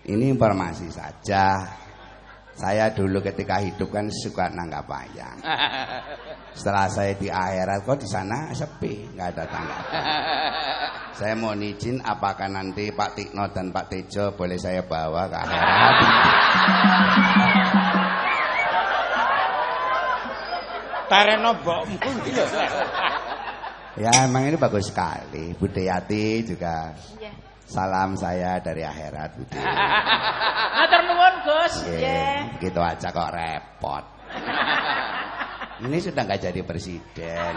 ini informasi saja. Saya dulu ketika hidup kan suka nanggap wayang. Setelah saya di akhirat kok di sana sepi, nggak ada tangga. Saya mau izin apakah nanti Pak Tikno dan Pak Tejo boleh saya bawa ke akhirat? Tareno lho. Ya emang ini bagus sekali. Budayati juga Iya. salam saya dari akhirat Budi. Matur nuwun, Gus. Begitu aja kok repot. Ini sudah nggak jadi presiden.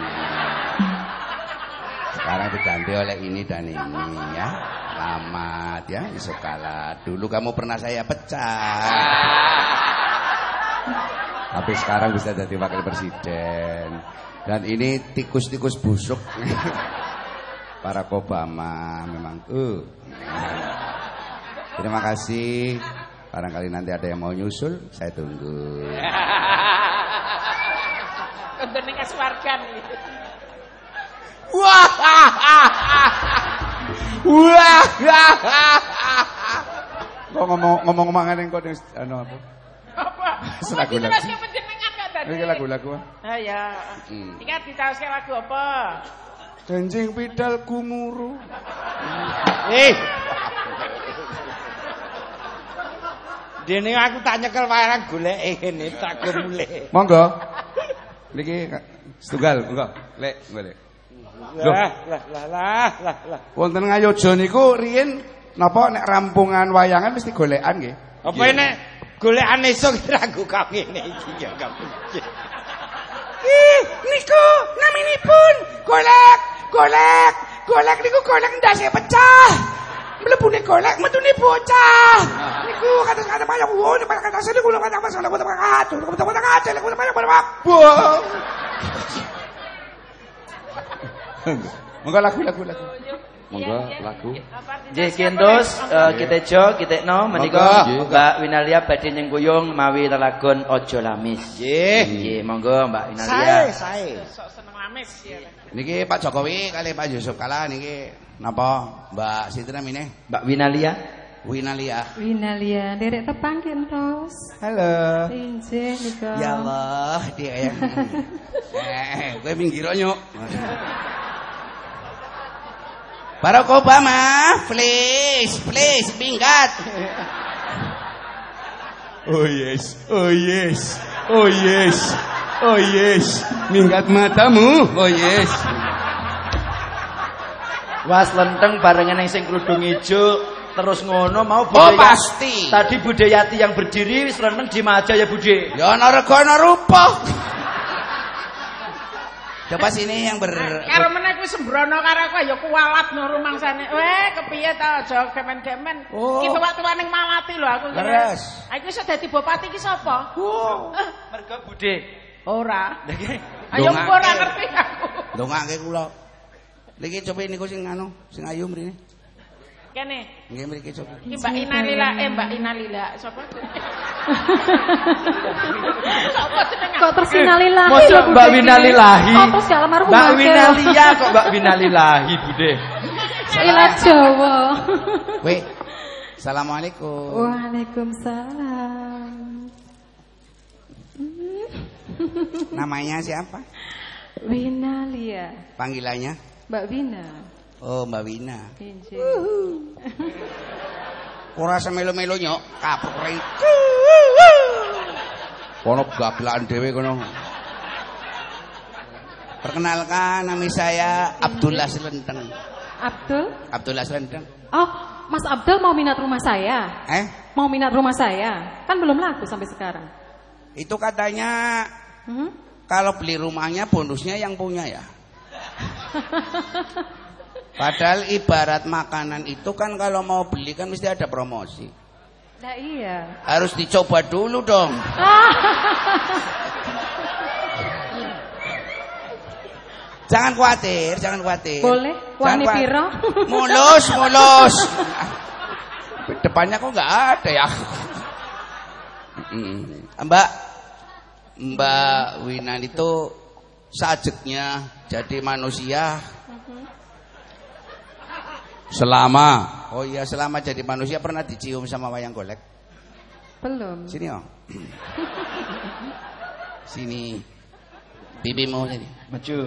Sekarang diganti oleh ini dan ini ya. Selamat ya, Yusuf Kala. Dulu kamu pernah saya pecah. Tapi sekarang bisa jadi wakil presiden. Dan ini tikus-tikus busuk. (laughs) Barack Obama memang. Uh. Terima kasih. Barangkali nanti ada yang mau nyusul, saya tunggu. (laughs) Untuk ning aswargan Wah. Wah. (laughs) Kok ngomong ngomong ngomong kok anu apa? Apa? Selagu lagu. Diteruske panjenengan kok tadi. Ini lagu-lagu. Ah ya. Hmm. Iki ditaoske lagu apa? Janjing pidal gumuru. Eh. Dene aku tak nyekel warang goleke kene tak mulih. Monggo. Niki setunggal, monggo. Lek, golek. Lah lah lah lah lah lah. Wonten Ngayojo niku riyin napa nek rampungan wayangan mesti golekan nggih. Apa nek golekan esuk kira aku kawene iki ya kabeh. Ih, niku naminipun golek, golek, golek niku golek ndase pecah. Mlebune golek metune bocah. Niku kata-kata banyak wo, nek kata sene kula kata masalah kata kata, kata kata kata, kata banyak banyak. Wah. Monggo lagu lagu lagu. Monggo lagu. Nggih kentos eh, kita jo kita no menika. Mbak Winalia badhe nyengkuyung mawi lelagon Ojo Lamis. Nggih. Nggih monggo Mbak Sae Winalia. sae. Sok seneng lamis ya. Niki Pak Jokowi kali Pak Yusuf Kala niki napa Mbak Siti namine? Mbak Winalia. Winalia. Winalia, derek tepang terus. Halo. Injih nika. Ya Allah, dia ya. (laughs) eh, gue minggir nyuk. (laughs) Barack Obama, please, please, minggat. Oh yes, oh yes, oh yes, oh yes, minggat matamu, oh yes. Was lenteng barengan yang sing kerudung ijo terus ngono mau Oh budaya pasti. Tadi Budayati yang berdiri wis lenteng di aja ya Bude. Ya ana rega ana Coba sini yang ber Karo meneh kuwi sembrono karo aku ya kualat no rumangsane. Weh, kepiye ta aja gemen-gemen. Oh. Ki tuwa-tuwa ning Malati lho aku. kira. Leres. Ah iku iso dadi bupati ki sapa? Wow. Mergo Bude. Ora. Ayo ora ngerti aku. Dongake kula. Niki coba niku sing anu, sing ayu mrene. Kene. Nggih mriki coba. Ki Mbak Inalila, eh Mbak Inalila, sapa? Sapa? (laughs) Kok terus Winalilahi Mosok? Mbak Winalilahi. Terus gak almarhum Mbak. Winalia kok Mbak Winalilahi Bude. Ilat Jawa. Weh. Assalamualaikum. Waalaikumsalam. Namanya siapa? Winalia. Panggilannya? Mbak Wina. Oh, Mbak Wina. Injih. Ora semelo-melo nyok, kapok rei. Kono gaglaan dhewe kono. Perkenalkan nama saya Abdullah Selenteng. Abdul? Abdullah Selenteng. Oh, Mas Abdul mau minat rumah saya. Eh, Mau minat rumah saya. Kan belum laku sampai sekarang. itu katanya Hmm? kalau beli rumahnya bonusnya yang punya ya. (laughs) Padahal ibarat makanan itu kan kalau mau beli kan mesti ada promosi. Nah iya. Harus dicoba dulu dong. Jangan khawatir, jangan khawatir. Boleh? Wani piro? Mulus, mulus. Depannya kok nggak ada ya? Mbak, Mbak Winan itu sajeknya jadi manusia selama. Oh iya selama jadi manusia pernah dicium sama wayang golek? Belum. sini oh. Sini. Bibimu sini. Maju.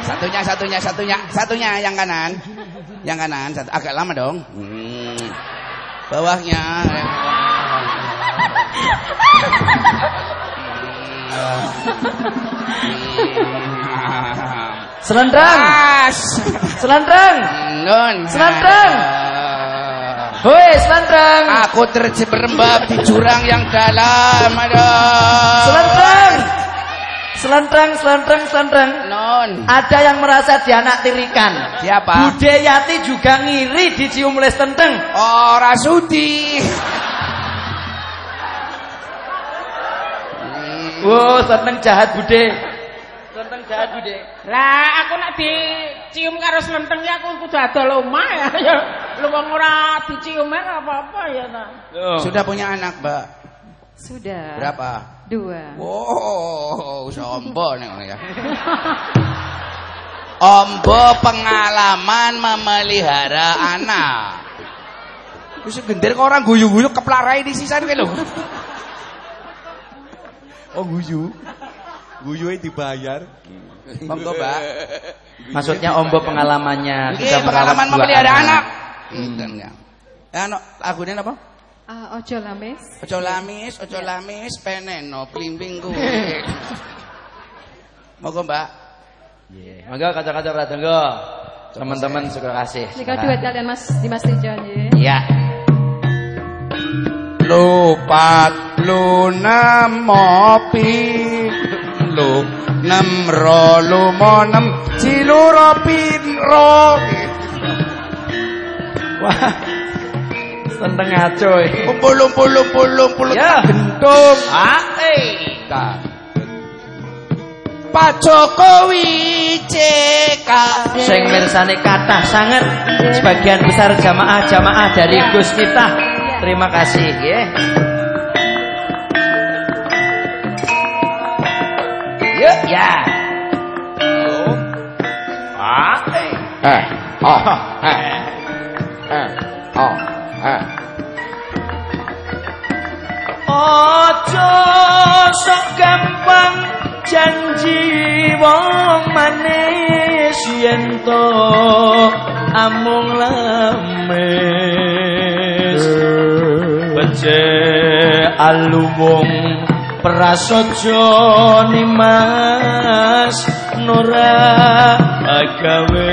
satunya satunya satunya. Satunya yang kanan. Yang kanan satu. Agak lama dong. Hmm. bawahnya (laughs) Selendang. Pas. Selendang. Nun. Selendang. Hoi, selendang. Aku terjerembab di jurang yang dalam. Aduh. Selendang. Selenteng, selenteng, selenteng. Non. Ada yang merasa dianak tirikan. Siapa? Bude Yati juga ngiri dicium oleh selenteng. Ora sudi. Wow, selenteng jahat Bude. Selenteng jahat Bude. Lah aku nak dicium karo slenteng ya aku kudu adol omah ya. (laughs) Ya lu wong ora dicium ora apa-apa ya ta. Sudah punya anak, Mbak? Sudah. Berapa? Dua. Wow, sombong (laughs) nih ya. Ombo pengalaman memelihara anak. Wis gender kok orang guyu-guyu keplarai di sisan kae lho. Oh guyu. Guyuhe dibayar. Monggo, Mbak. (laughs) Maksudnya ombo pengalamannya Iki sudah merawat pengalaman dua memelihara anak. anak. Ngeten ya. Ano lagune apa? Ah, ojo lamis. Ojo lamis, ojo lamis, peneno blimbing kuwi. (laughs) Monggo, Mbak. Nggih. Monggo kaca-kaca pradangga. Teman-teman suka kasih. Jika duet kalian Mas Dimas Rijan ya. Iya. Lupat lunem mopi lu nem ro lumonem ciluro pinro Wah. Selenteng ngaco iki. umpul umpul umpul umpul Ya. gentung Ah, eh. Ta. Pak Jokowi CK Sing mirsani kathah sangat sebagian besar jamaah-jamaah dari Gus Miftah. Terima kasih nggih. ya. Oh. Eh. Eh. Eh. Eh. Oh. Eh. Aja sok gampang janji wong manis yen to amung lemes. Eh. Bece alu prasojo nimas nora agawe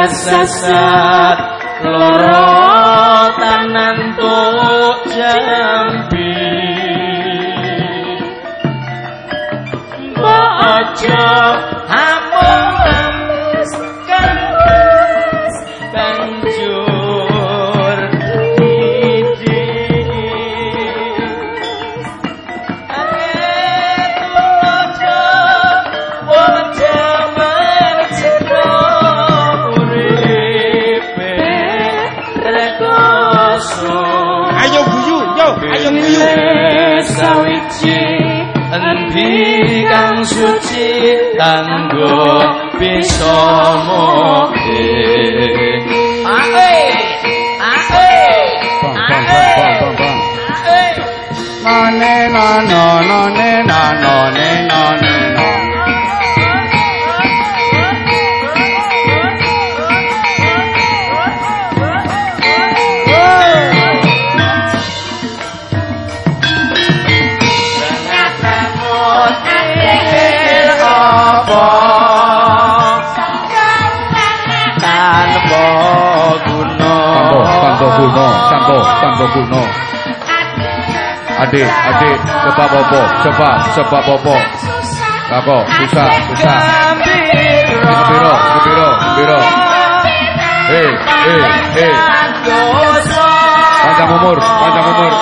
prasasat loro guna. Adik, adik, sebab apa? Sebab, sebab apa? Kako, susah, susah. Gembira, gembira, gembira. Eh, eh, eh. Panjang umur, panjang umur.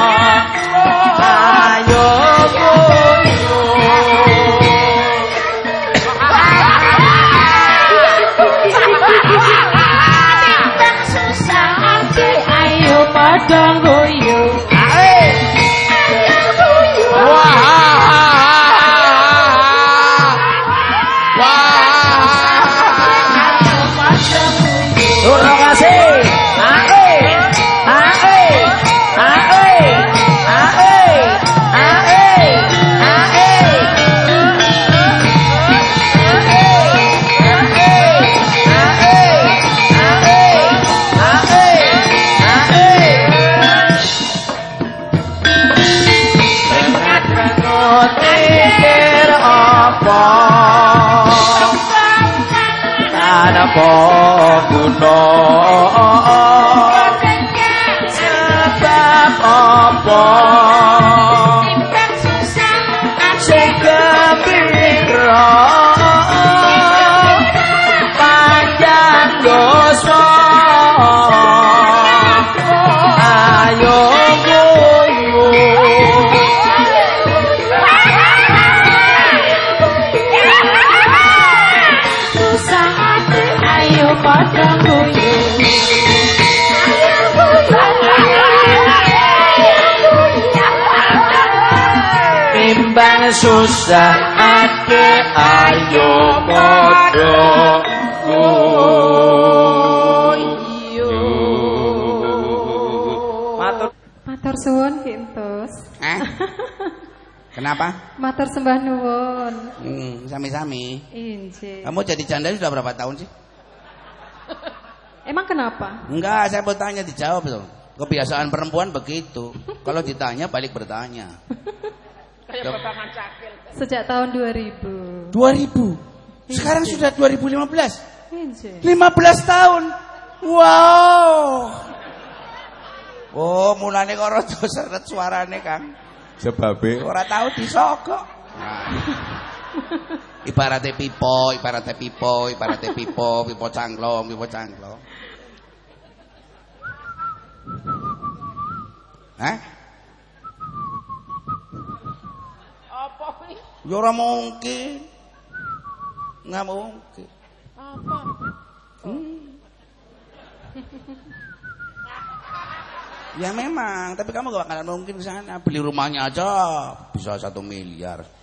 Ate ayo padha Matur Matur suwun kintus Eh? Kenapa? Matur sembah nuwun Hmm, sami-sami. Injih Kamu jadi janda sudah berapa tahun sih? Emang kenapa? Enggak, saya mau tanya dijawab tuh. Kebiasaan perempuan begitu. Kalau ditanya balik bertanya. Kayak babangan cakil. Sejak tahun 2000 2000. Sekarang sudah 2015. Injih 15 tahun. Wow. Oh, mulane kok rada seret suarane, Kang. Sebabe Ora tahu disogok. (laughs) ibaratnya pipo, ibaratnya pipo, ibaratnya pipo, pipo cangklong, pipo cangklong. Hah? Apa kuwi? Ya ora mungkin. Nggak mungkin. Apa? Ya memang, tapi kamu gak bakalan mungkin ke sana. Beli rumahnya aja bisa satu miliar.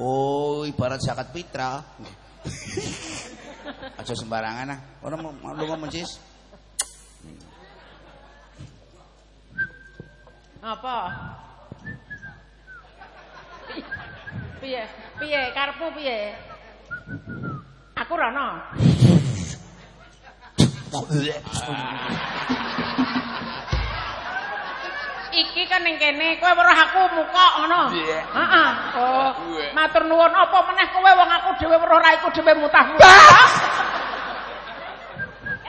Oh, ibarat zakat fitrah. Aja sembarangan ah. Orang mau lu mau mencis? Apa? Piye? Piye? Karepmu piye? Aku rono. Iki kan ning kene, kowe weruh aku muka ngono. Heeh. Oh, matur nuwun apa meneh kowe wong aku dhewe weruh ra iku dhewe mutah-mutah. (laughs)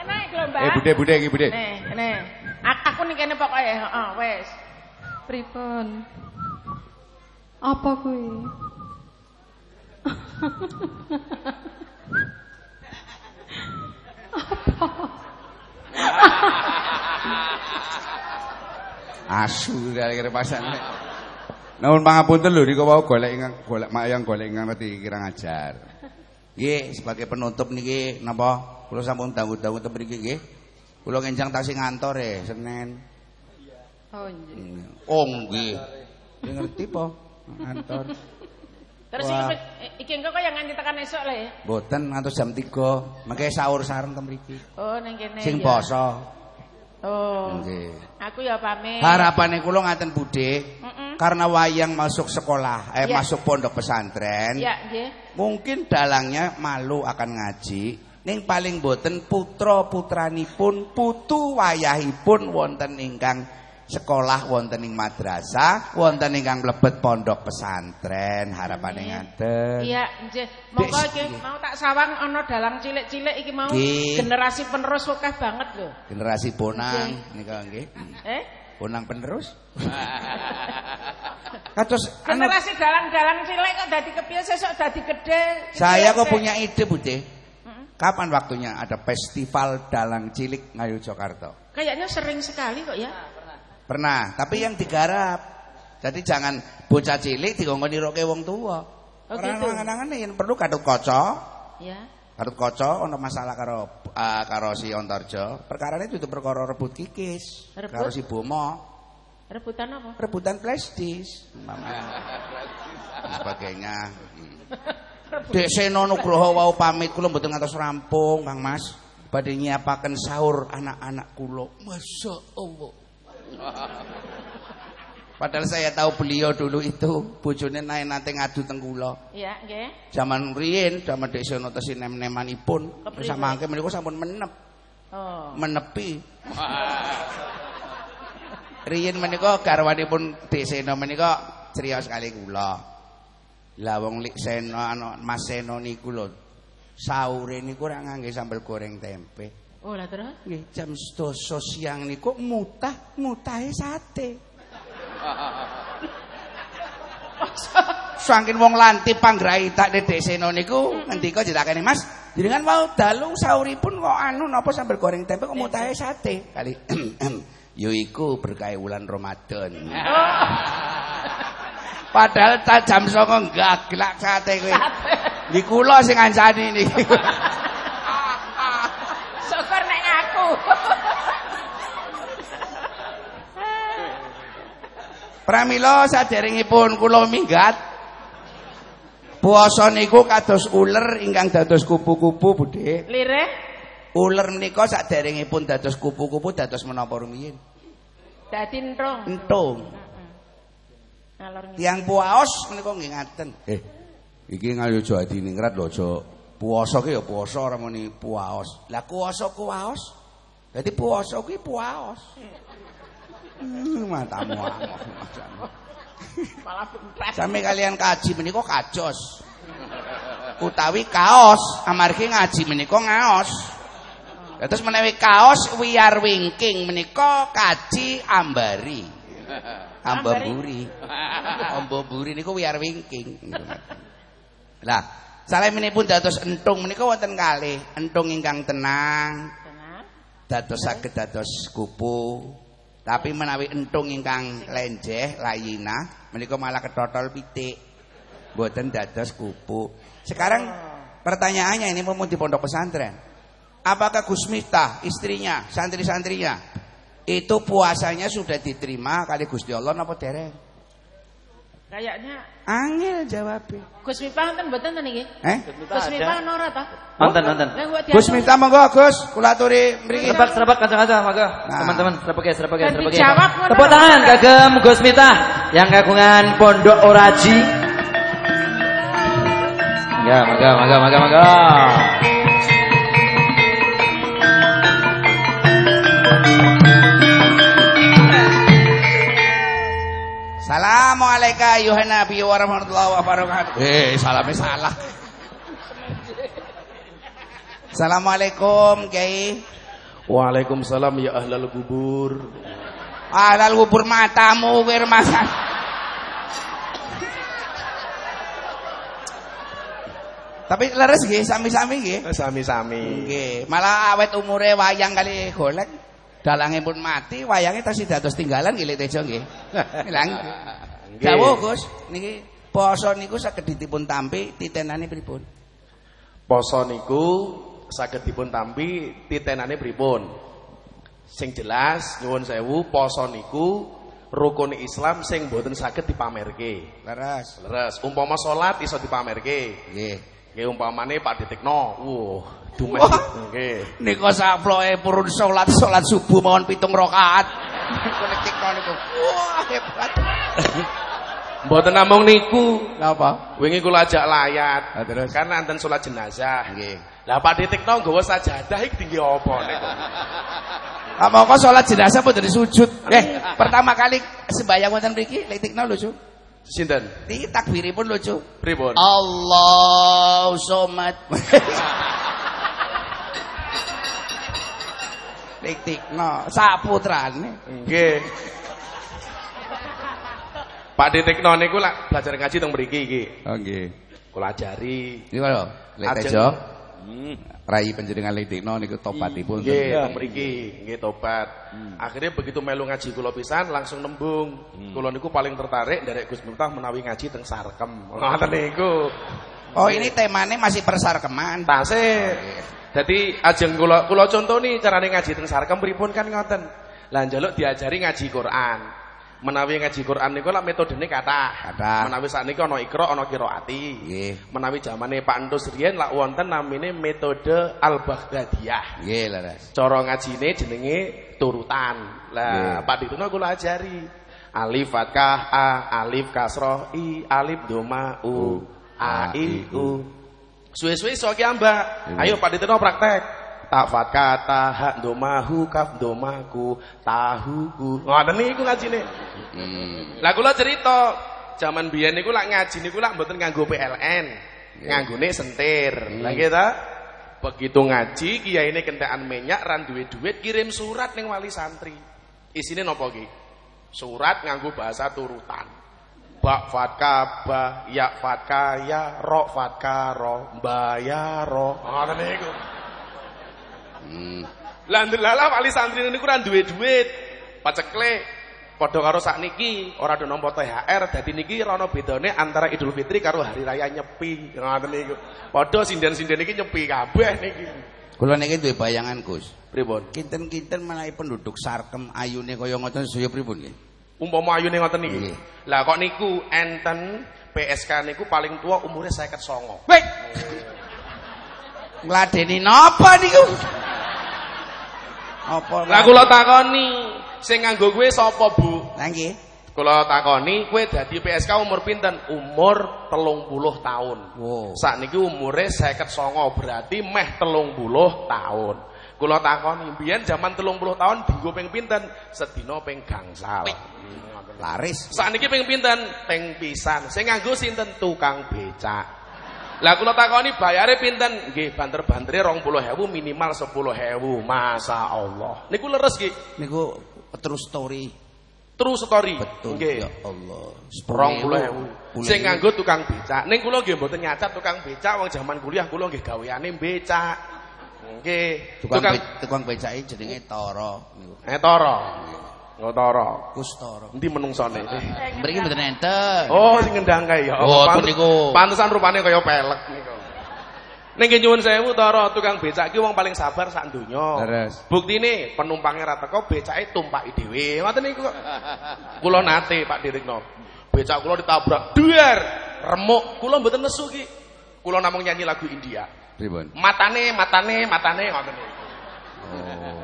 Enak iki lho, Mbak. Eh bude bude iki bude. Nih, nih. Aku, aku ning kene pokoke, heeh, wis. Pripun Apa kuwi (laughs) Asu kira-kira pasane. Nuwun pangapunten lho niku wau golek ingkang golek mayang golek ingkang ngerti kira ngajar. Nggih, sebagai penutup niki napa? Kula sampun dangu-dangu teng mriki nggih. Kula ngenjang taksi ngantor e Senin. Oh nggih Oh nggih. Ngerti po? Ngantor. Terus Wah. iki iki engko kaya nganti tekan esuk le. Mboten ngantos jam 3. Mangke sahur sareng teng mriki. Oh, ning kene. Sing ya. poso. Oh. Nggih. Aku ya pamit. Harapane kula ngaten Bude. Mm-mm. Karena wayang masuk sekolah, eh Ya. masuk pondok pesantren. Ya, nggih. Mungkin dalangnya malu akan ngaji. Ning paling boten putra putranipun putu wayahipun wonten ingkang sekolah wonten ing madrasah, wonten ingkang mlebet pondok pesantren. Harapane ngaten. Iya, nggih. Monggo iki mau tak sawang ana dalang cilik-cilik iki mau generasi penerus akeh banget lho. Generasi bonang nika nggih. Eh? Bonang penerus. (laughs) Kados Generasi dalang-dalang cilik kok dadi kepiye sesuk dadi gede. saya kok Kepiye, punya ide Bude. Kapan waktunya ada festival dalang cilik Ngayu Jakarta? Kayaknya sering sekali kok ya. Pernah, tapi yang digarap. Jadi jangan bocah cilik digongkoni roke wong tua. Oh, Orang gitu. angan-angan yang perlu kadut kaca. Ya. Kadut kaca ono masalah karo uh, karo si Ontorjo. Perkarane itu perkara rebut kikis. Rebut? Karo si Bomo. Rebutan apa? Rebutan plastis. Sebagainya. Dek Seno Nugroho wau pamit kula mboten ngantos rampung, Kang Mas. Badhe nyiapaken sahur anak-anak kula. Masya Allah. (laughs) Padahal saya tahu beliau dulu itu bojone naik nate ngadu teng kula. Iya, nggih. Zaman riyin, zaman desa notesi nem-nemanipun, Kepriwe? sama mangke menika sampun menep, Oh. menepi. (laughs) Riyin menika garwanipun Desena menika criyos kali kula. Lah wong Lik Sena ana Mas Sena niku lho. Sahure niku ora ngangge sambel goreng tempe. Oh, lah terus? Nggih, jam 12 siang niku mutah, mutahe sate. Saking wong lanti panggrahi tak dedek seno niku ngendika jetakane Mas, jenengan mau dalu sahuripun kok anu napa sambel goreng tempe kok mutahe sate. Kali yo iku berkah wulan Ramadan. (laughs) Padahal tak jam 09.00 gaglak sate kowe. Di kula sing ngancani niki. (laughs) Pramila saderengipun kula minggat puasa niku kados uler ingkang dados kupu-kupu Budhe. Lirih? Uler menika saderengipun dados kupu-kupu dados menapa rumiyin? Dadi. Entung. Ngidul. Tiang puaos menika nggih ngaten. Eh, iki ngayo aja diningrat lho aja puasa ki ya puasa ora muni puaos. Lah kuasa kuwaos. Dadi puasa kuwi puaos. Hmm, matamu amoh. Malah bentres. Sami kalian kaji menika kajos. Utawi kaos, amargi ngaji menika ngaos. Terus menawi kaos wiyar wingking menika kaji ambari. Ambamburi. (laughs) Ambamburi niku wiyar wingking. Lah, salaminipun dados entung menika wonten kalih, entung ingkang tenang, Tenang. dados saged dados kupu. Tapi menawi entung ingkang lenjeh, layina, menika malah ketotol pitik. Mboten dados kupu. Sekarang pertanyaannya ini mau di pondok pesantren. Apakah Gus Miftah, istrinya, santri-santrinya itu puasanya sudah diterima kali Gusti Allah napa dereng? Kayaknya Angel jawabnya. Gus Miftah enten mboten ten iki? Eh? Gus Miftah ono ora ta? Nonton, nonton. Lah kok Gus Miftah monggo Gus, kula aturi mriki. Serabak, serabak, kaca-kaca, maka Nah. teman-teman, serabak ya, serabak ya, serabak ya. Tepuk tangan kagem Gus Mitah yang kagungan Pondok Oraji. Ya, maka, maka, maka, maka. Assalamualaikum ayuhan nabi warahmatullahi wabarakatuh. Eh, salamnya salah. Assalamualaikum Kiai. Waalaikumsalam ya ahlal kubur. Alal kubur matamu wirmasan. Tapi leres nggih sami-sami nggih. Sami-sami. Nggih, malah awet umure wayang kali golek dalange pun mati, wayange tasih dados tinggalan nggih Lek Tejo nggih. Ilang. Dawuh Gus, niki poso niku saged ditipun tampi titenane pripun? Poso niku saged dipun tampi titenane pripun? Sing jelas nyuwun sewu poso niku rukun Islam sing boten saged dipamerke. Leres. Leres, umpama salat iso dipamerke. Nggih. Nggih umpamane Pak Ditikno. Wuh, dumes. Wah. Nggih. Nika saploke purun salat salat subuh mawon pitung rakaat. Kulit tikno niku. Wah, hebat. (laughs) Mboten namung niku. Napa? Wingi kula ajak layat. Ah, terus? Karena anten salat jenazah. Nggih. Lah Pak Ditikno nggawa sajadah iki tinggi apa niku? Apa kok salat jenazah mboten sujud? Eh, pertama kali sembahyang wonten mriki Lek tikno lho, Cuk. Sinten? Niki takbiripun lho, Cuk. Pripun? Allahu somad. (laughs) Tik tikno saputrane. Nggih. Pak Ditikno niku lak belajar ngaji teng mriki iki. Oh nggih. Kula ajari. Niku lho, Lek Tejo. Rai panjenengan Lek Tikno niku tobatipun. Nggih, teng mriki, nggih tobat. Akhirnya begitu melu ngaji kula pisan langsung nembung. Kula niku paling tertarik dari Gus Miftah menawi ngaji teng Sarkem. Ngoten niku. Oh, ini temanya masih persarkeman. Tase. Dadi ajeng kula kula contoni carane ngaji teng Sarkem pripun kan ngoten. Lah njaluk diajari ngaji Quran. Menawi ngaji Quran niku lak metodene kathah. Kathah. Menawi sakniki ana Iqra ana qiraati. Nggih. Menawi zamane Pak Entus riyen lak wonten namine metode Al-Baghdadiyah. Nggih, leres. Cara ngajine jenenge turutan. Lah. Pak Dituno kula ajari. Alif fathah A, alif kasroh I, alif doma U, A I U. Suwe-suwe iso ki ambak. Ayo Pak Ditino praktek. Tak fathah ta ha doma hu kaf doma ku tahu ku. Ngoten niku ngajine. Hmm. Lah kula cerita, zaman biyen niku lak ngaji niku lak mboten nganggo PLN. Nganggone sentir. Lah nggih ta? Begitu ngaji kiyaine kentekan minyak ran duwe duit kirim surat ning wali santri. Isine napa ki? Surat nganggo bahasa turutan. Ba fatka ba ya fatka ya ro fatka ro bayaro. Ngoten niku. Hmm. Lah ndelala wali santri niku ora duwe duit. Pacekle padha karo sakniki ora ada nampa THR dadi niki ana bedane antara Idul Fitri karo hari raya nyepi. Ngoten niku. Padha sinden-sinden iki nyepi kabeh niki. Kula niki duwe bayangan, Gus. Pripun? Kinten-kinten menawi penduduk Sarkem ayune kaya ngoten saya pripun nggih? Umpama ayune ngoten niki. Lah kok niku enten PSK niku paling tua umurnya 59. Wih. Ngladeni napa niku? Apa? Lah kula takoni, sing nganggo kuwe sapa, Bu? Lah nggih. Kula takoni, kowe dadi PSK umur pinten? Umur 30 tahun. Wow. Sakniki umure 59, berarti meh 30 tahun. Kula takoni, biyen zaman 30 tahun dinggo ping pinten? Sedina ping gangsal. Laris. Sakniki ping pinten? Ping pisan. Sing nganggo sinten? Tukang becak. Lah kula takoni bayare pinten? Nggih, banter-bantere 20.000 minimal 10.000. Masa Allah. Niku leres nggih. Niku true story. True story. Betul. Nggih. Ya Allah. 20.000. Sing nganggo tukang becak. Ning kula nggih mboten nyacat tukang becak wong jaman kuliah kula nggih gaweane becak. Nggih. Tukang Tukang be, tukang becake jenenge Toro niku. Eh Toro. Oh Toro. Gus Toro. Endi menungsone? Mriki mboten enten. Oh, sing ngendang kae ya. Oh, niku. Pantesan rupane kaya pelek niku. Ning nggih nyuwun sewu Toro, tukang becak ki wong paling sabar sak donya. Leres. Buktine penumpangnya ra teko, becake tumpaki dhewe. Ngoten niku kok. Kula nate Pak Dirikno. Becak kula ditabrak, duar, remuk. Kula mboten nesu ki. Kula namung nyanyi lagu India. Pripun? Matane, matane, matane ngoten niku. Oh.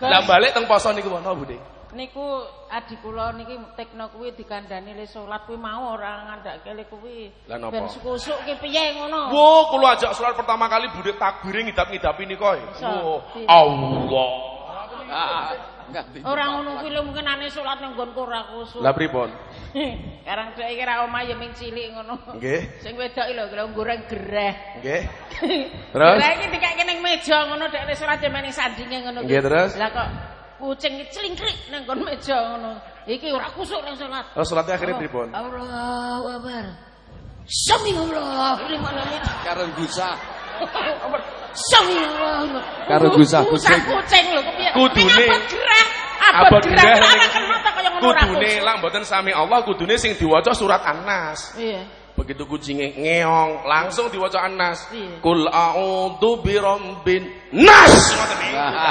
Lah balik teng poso niku wono, Bude. Niku adik kula niki tekno kuwi dikandani le salat kuwi mau ora ngandake le kuwi. Napa? Ben sukusuk ki piye ngono? Wo, kula ajak salat pertama kali Bude takbire ngidap-ngidapi niku. Iso. Wo? Allah. Ora ngono kuwi lho mungkin ane salat ning nggonku ora kusuk. Lah pripun? (laughs) Karang dhek iki ra omah ya ming cilik ngono. Nggih. Sing wedok lho kira goreng gereh. Nggih. (laughs) Terus? Lah iki dikake ning meja ngono dhek salat ya maning sandinge ngono. Nggih, terus? Lah kok kucing iki celingkrik nang nggon meja ngono. Iki ora kusuk ning salat. Oh, salatnya akhirnya pripun? Allahu Akbar. Sami Allah liman hamid. Gusah. Allah. Karo gusah kucing. kucing lho kepiye? Kudune. Gerah. Abot Abot gerah ora niku. kena ta kaya ngono Kudune lah mboten sami Allah, kudune sing diwaca surat An-Nas. Iya. Begitu kucinge ngeong, langsung diwaca An-Nas. Iya. Kul a'udzu birabbin nas.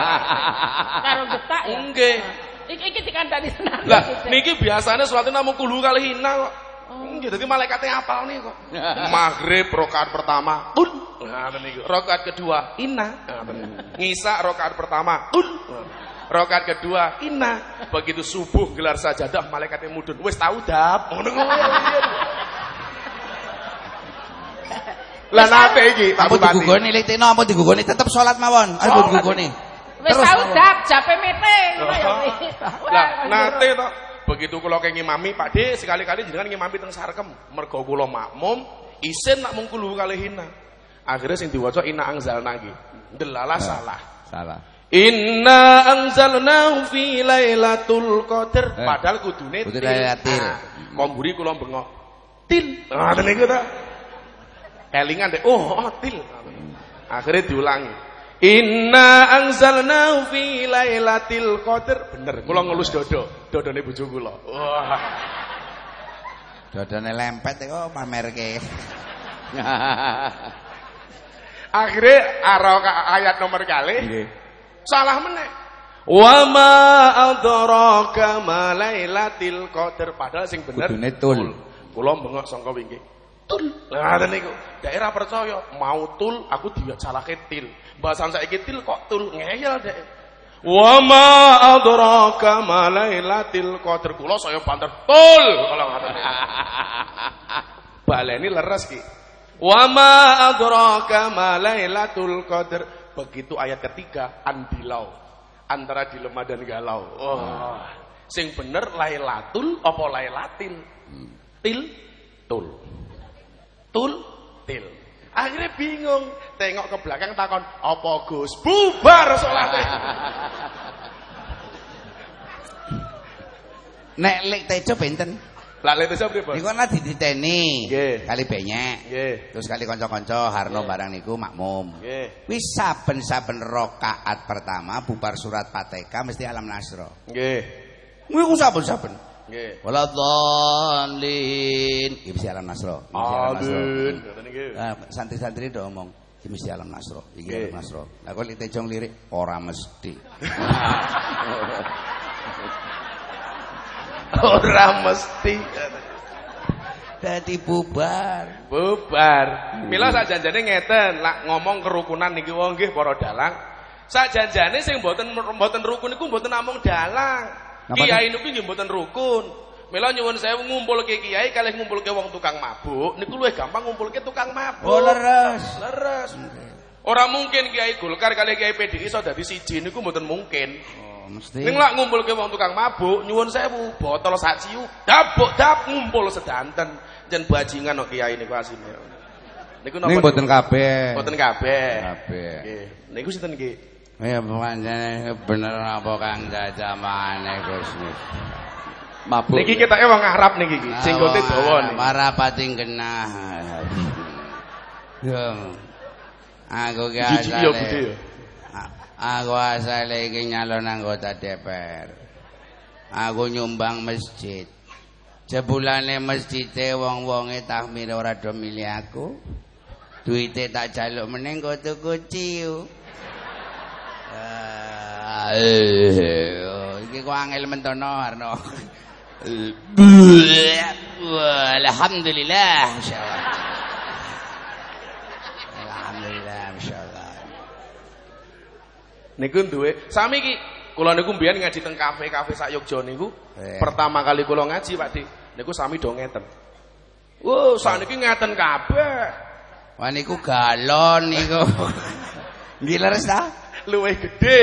(laughs) Karo getak ya. Nggih. Iki iki dikandani tenan. Lah, niki biasanya suratnya namung kulu kali hina kok. Oh. Nggih, dadi malaikatnya apal nih kok. (laughs) Maghrib rakaat pertama, kul. Nah, niku. Rakaat kedua, inna. Nah, Ngisa rakaat pertama, kul. Rakaat kedua, inna. Begitu subuh gelar sajadah malaikatnya mudun. Wis tau dap. Lah nate iki tak Apa bupati. digugoni liktino apa digugoni tetep salat mawon. Ayo Salat. digugoni. Wis mawon. dap jape mete ngono ya. Lah nate to begitu kula ke ngimami Pak De sekali-kali jenengan ngimami teng Sarkem mergo kula makmum isin nak mung kulo kalih hina. Akhirnya sing diwaca inna anzalna nggih. Delala salah. Salah. Inna anzalnahu fi lailatul qadar. Eh. Padahal kudune Kudu til. Nah, Komburi kula bengok. Til. Ah niku ta. Kelingan deh. Oh, oh til. Akhirnya diulangi. Inna anzalnahu fi lailatul qadar. Bener, kula ngelus dodo. Dodone bojo kula. Wah. Dodone lempet kok pamerke. (laughs) Akhirnya arah ayat nomor kali. Nggih. Salah meneh. Wa ma adraka ma lailatul qadar padahal sing bener Kudune tul. Kula bengok sangka wingi. Tul. Lah niku. Daerah percaya mau tul aku disalahke til. Bahasan saiki til kok tul ngeyel dek. Wa ma adraka ma lailatul qadar. Kula saya banter tul kalau ngaten. (laughs) Baleni leres ki. Wa ma adraka ma lailatul qadar. Begitu ayat ketiga anbilau antara dilema dan galau. Oh. Sing bener lailatul apa lailatil? Til tul. Tul til. Akhirnya bingung, tengok ke belakang takon, apa Gus? Bubar salatnya. Nek lek tejo benten. Lah lek tejo pripun? Niku ana dititeni. Nggih. Kali. Nggih. Terus kali kanca-kanca Harno barang niku makmum. Nggih. Wis saben-saben rakaat pertama bubar surat Fatihah mesti alam nasro. Nggih. Niku saben-saben. Nggih. Waladhdallin. Iki mesti alam nasro. Alam nasro. Amin. Iki. Nah, santri-santri do mesti alam nasro. Iki alam nasro. Lah kok lek tejong lirik ora mesti. (laughs) Ora mesti. Dadi bubar. Bubar. Mila sak janjane ngeten, lak ngomong kerukunan niki wong nggih para dalang. Sak janjane sing mboten mboten rukun niku mboten namung dalang. Kiai niku nggih mboten rukun. Mila nyuwun sewu ngumpulke kiai kalih ngumpulke wong tukang mabuk niku luwih gampang ngumpulke tukang mabuk. Oh leres. Leres. Ora mungkin Kiai Golkar kali Kiai PDI iso dadi siji niku mboten mungkin. Oh, mesti. Ning lak ngumpulke wong tukang mabuk, nyuwun sewu, botol sak ciu, dabuk dap ngumpul sedanten. Jen bajingan kok kiai niku asine. Niku napa? Ning mboten kabeh. Mboten kabeh. Kabeh. Nggih. Niku sinten nggih? Ya pancene bener apa Kang jajamane Gus Mabuk. Niki ketoke wong Arab niki iki. Jenggote dawa niki. Para pating genah. Yo. Aku ki ya asale. ya. Aku asale iki nyalon anggota DPR. Aku nyumbang masjid. Jebulane masjide wong-wonge tahmir ora do milih aku. Duite tak jaluk meneng kok tuku ciu. Eh, Iki kok angel mentono Arno. Alhamdulillah insyaallah. Alhamdulillah insyaallah. Niku duwe sami iki kula niku mbiyen ngaji teng kafe-kafe sak Yogya niku. Eh. Pertama kali kula ngaji Pak Dik, niku sami do ngeten. Wo, saniki ngeten kabeh. Wah niku galon niku. (laughs) Nggih leres ta? Luwih gede.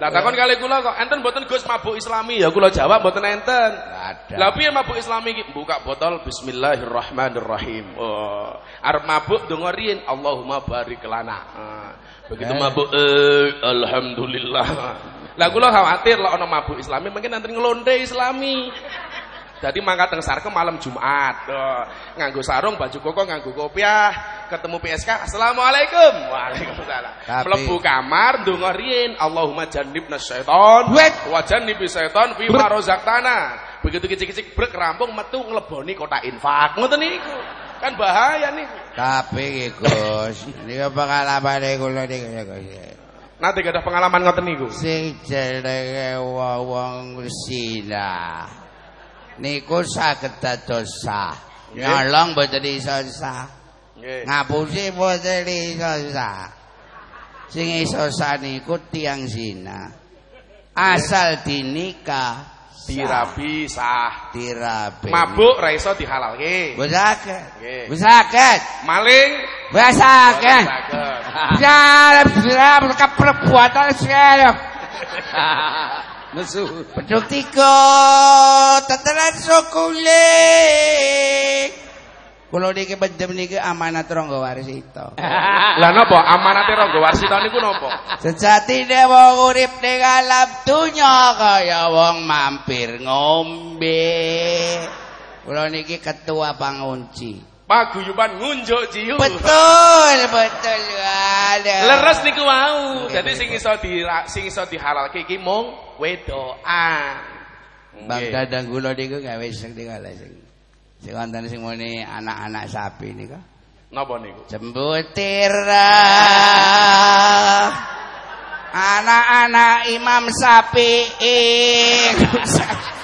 Lah takon kali kula kok enten mboten Gus mabuk Islami ya kula jawab mboten enten. Lah piye mabuk Islami iki? Buka botol bismillahirrahmanirrahim. Oh, arep mabuk donga riyin Allahumma barik lana. Ah, begitu Eh. mabuk eh alhamdulillah. Lah kula khawatir lah ana mabuk Islami mungkin enten ngelonde Islami. Jadi mangkat teng Sarkem malam Jumat. Oh, nganggo sarung, baju koko, nganggo kopiah, ketemu PSK. Assalamualaikum. Waalaikumsalam. Tapi- Mlebu kamar ndonga riyin, Allahumma jannibna syaiton wa jannibi syaiton fi ma razaqtana. Begitu kicik-kicik brek rampung metu ngleboni kotak infak. Ngoten niku. Kan bahaya niku. Tapi Gus, niku pengalaman kula niku ya, Gus. Nanti gak ada pengalaman ngoten niku. Sing jenenge wong sina. Niku saged dados sah. Nyolong mboten iso sah. Nggih. Ngapusi mboten iso sah. Sing iso sah niku tiang zina. Asal dinikah Dirabi sah. dirabi. Mabuk ra iso dihalalke. Wis akeh. Wis akeh. Maling Wis akeh. saged. Jangan berapa (laughs) Nesu. Peduk tiga, tetelan sukuling. Kulo niki pendem niki amanat Rangga Warsita. Lah napa amanate Rangga Warsita niku napa? Sejatine wong urip ning alam dunya kaya wong mampir ngombe. Kulo niki ketua pangunci. Paguyuban ngunjuk ciu. Betul, betul. Ada. Leres niku wau. Dadi sing iso di sing iso dihalalke iki mung wedokan. Bang. Dadang kula niku gawe sing tinggal sing. Sing wonten sing muni anak-anak sapi niku. Napa niku? Jembutira anak-anak Imam Sapi (laughs)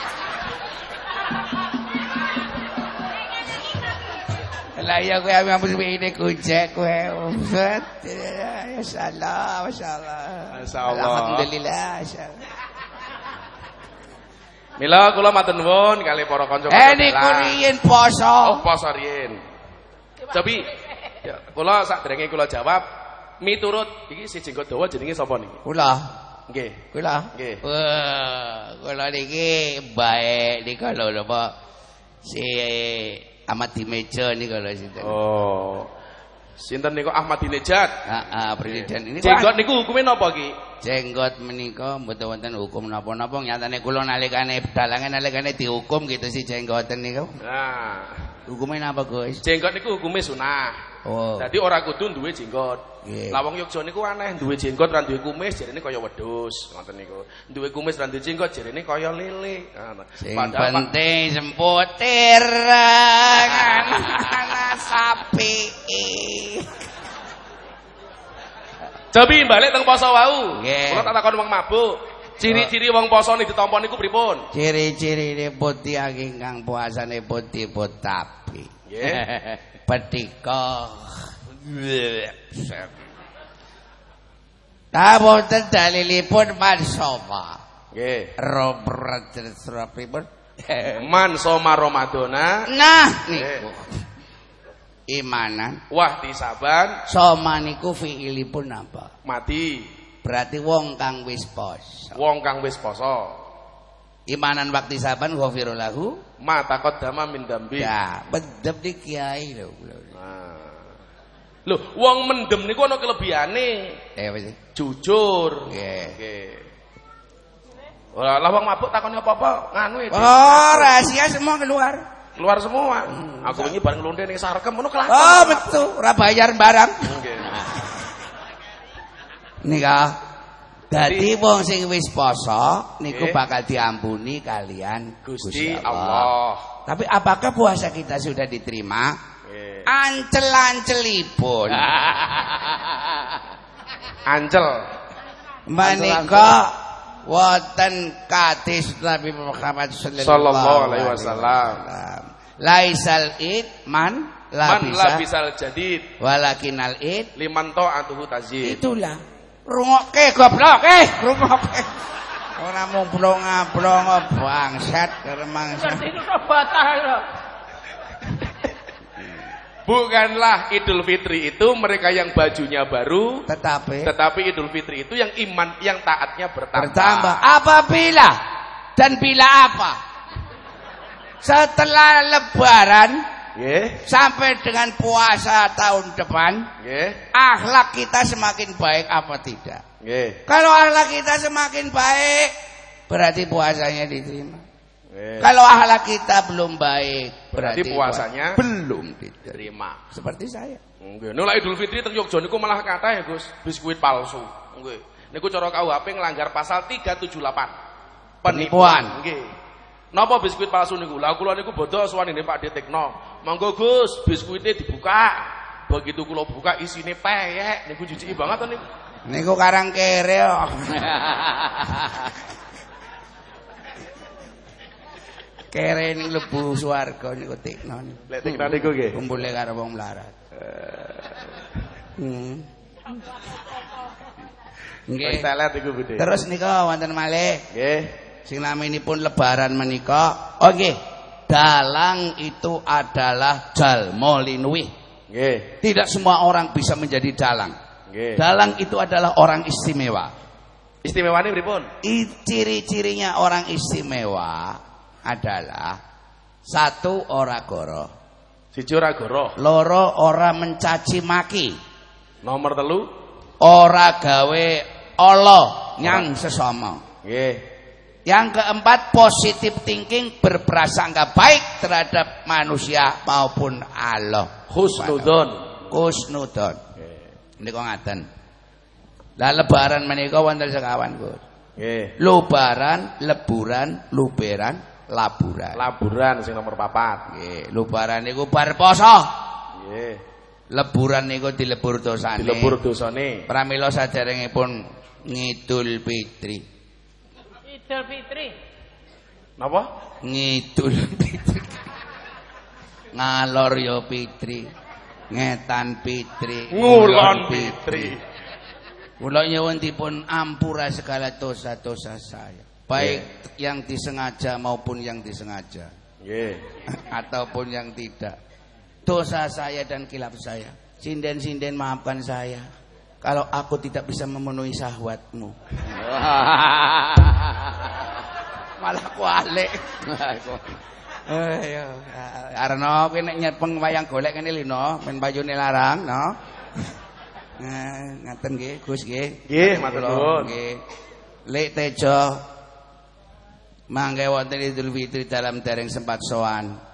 Lah iya kowe ambek ini gojek kowe. Masyaallah, masyaallah. Masyaallah. Alhamdulillah, masyaallah. Mila kula matur nuwun kali para kanca Eh niku riyin poso. Oh, poso riyin. Tapi ya, kula sadurunge kula jawab miturut iki si jenggot dawa jenenge sapa niki? Kula, Nggih. kula. Nggih. Wah, kula niki baik nika lho napa si Ahmad di meja nika lho sinten. Oh. Sinten niku Ahmad Dinejat. Heeh, presiden ini Jenggot niku hukume napa ki? jenggot menika mboten wonten hukum napa-napa nyatane kula nalikane dalange nalikane dihukum gitu si jenggoten niku. Nah, Hukume napa, Gus? jenggot niku hukume sunah. Oh. Dadi ora kudu duwe jenggot. Nggih. Lah wong Yogya niku aneh duwe jenggot ra duwe kumis jarene kaya wedhus, ngoten niku. Duwe kumis ra duwe jenggot jarene kaya lele. Ngono. Sing Padahal penting semputir anak sapi. Jabi balik teng poso wau. Nggih. Kula tak takon wong mabuk. Ciri-ciri wong poso nih ditampa niku pripun? Ciri-ciri ini putih ingkang puasane putih putapi. Nggih. (laughs) Petika. Ta boten dalilipun mansoma. Nggih. Man soma Ramadana Nah niku. Imanan. wah tisaban Soma niku fiilipun apa? mati. Berarti wong kang wis poso. Wong kang wis poso. Imanan waktu saban ghafirul lahu. Ma taqaddama min dambi. Ya, bedep di kiai lho. Nah. Loh, wong mendem niku ana kelebihane. Eh apa sih? Jujur. Nggih. Nggih. Ora lah wong mabuk takoni apa-apa nganu itu. Oh, rahasia semua keluar. Keluar semua. Aku wingi bareng londe ning sarkem ngono kelakon. Oh, betul. Ora bayar barang. Nggih. Nika. Dadi wong sing wis poso niku Nggih. bakal diampuni kalian Gusti Allah. Tapi apakah puasa kita sudah diterima? Nggih. Ancel-ancelipun. (laughs) Ancel. Menika wonten kadis Nabi Muhammad Sallallahu alaihi wasallam. Laisal id man la Man bisa labisal jadid walakinal id liman ta'atuhu tazid. itulah rungokke goblok eh. Rungokke. Ora mung blonga-blonga bangsat remangsa lho. Bukanlah Idul Fitri itu mereka yang bajunya baru, tetapi tetapi Idul Fitri itu yang iman, yang taatnya bertambah. bertambah. Apabila dan bila apa? Setelah lebaran Nggih, sampai dengan puasa tahun depan nggih, akhlak kita semakin baik apa tidak nggih, kalau akhlak kita semakin baik berarti puasanya diterima nggih. kalau akhlak kita belum baik Berarti berarti, puasanya belum diterima Terima. seperti saya Nggih, nolak Idul Fitri teng Yogya niku malah kata ya, Gus, biskuit palsu. Nggih. Niku cara KUHP nglanggar pasal 378. Penipuan. Nggih. Napa biskuit palsu niku? Lah kula niku bodho suwanine Pak Detekno. Monggo Gus, biskuitnya dibuka. Begitu kula buka isine peyek, niku jijiki banget niku. niku karang kere kok. (laughs) kere ning lebu swarga niku tikno. Lek Tekno niku nggih. kumpule karo wong melarat hmm. Nggih, telet iku. Terus nika wonten malih Nggih. Sing naminipun lebaran menika. Oh nggih. Dalang itu adalah jalma linuwih. Nggih. Tidak semua orang bisa menjadi dalang. Nggih. Dalang itu adalah orang istimewa. Istimewane pripun? I- Ciri-cirinya orang istimewa adalah satu ora goro, Siji ora goroh. loro ora mencaci maki, Nomor telu. ora gawe Allah nyang sesama. Nggih. Yang keempat positif thinking berprasangka baik terhadap manusia maupun Allah. Husnudon. Kusnudon. Niku ngaten. Lah lebaran menika wonten sekawan, Gus. Nggih. Lebaran, leburan, luberan, laburan. Laburan sing nomor papat. Nggih, lebaran niku bar poso. Nggih. Leburan niku dilebur dosane. Dilebur dosane. Pramila saderengipun Ngidul Fitri. Idul Fitri. Napa? Ngidul Fitri. Ngalor yo Fitri. Ngetan Fitri. Ngulon Fitri. Kula nyuwun dipun ampura segala dosa-dosa saya. Baik yang disengaja maupun yang disengaja. Nggih. (laughs) Ataupun yang tidak. Dosa saya dan kilap saya. Sinden-sinden maafkan saya. Kalau aku tidak bisa memenuhi syahwatmu. (laughs) Malah kualik. (laughs) Eh, ya. Arno, kowe nek nyepeng wayang golek kene lho, men bayune larang, no. Nah, (laughs) ngaten nggih, Gus nggih. Nggih, matur nuwun. Nggih. Lek Tejo mangke wonten Idul Fitri dalam dereng sempat sowan.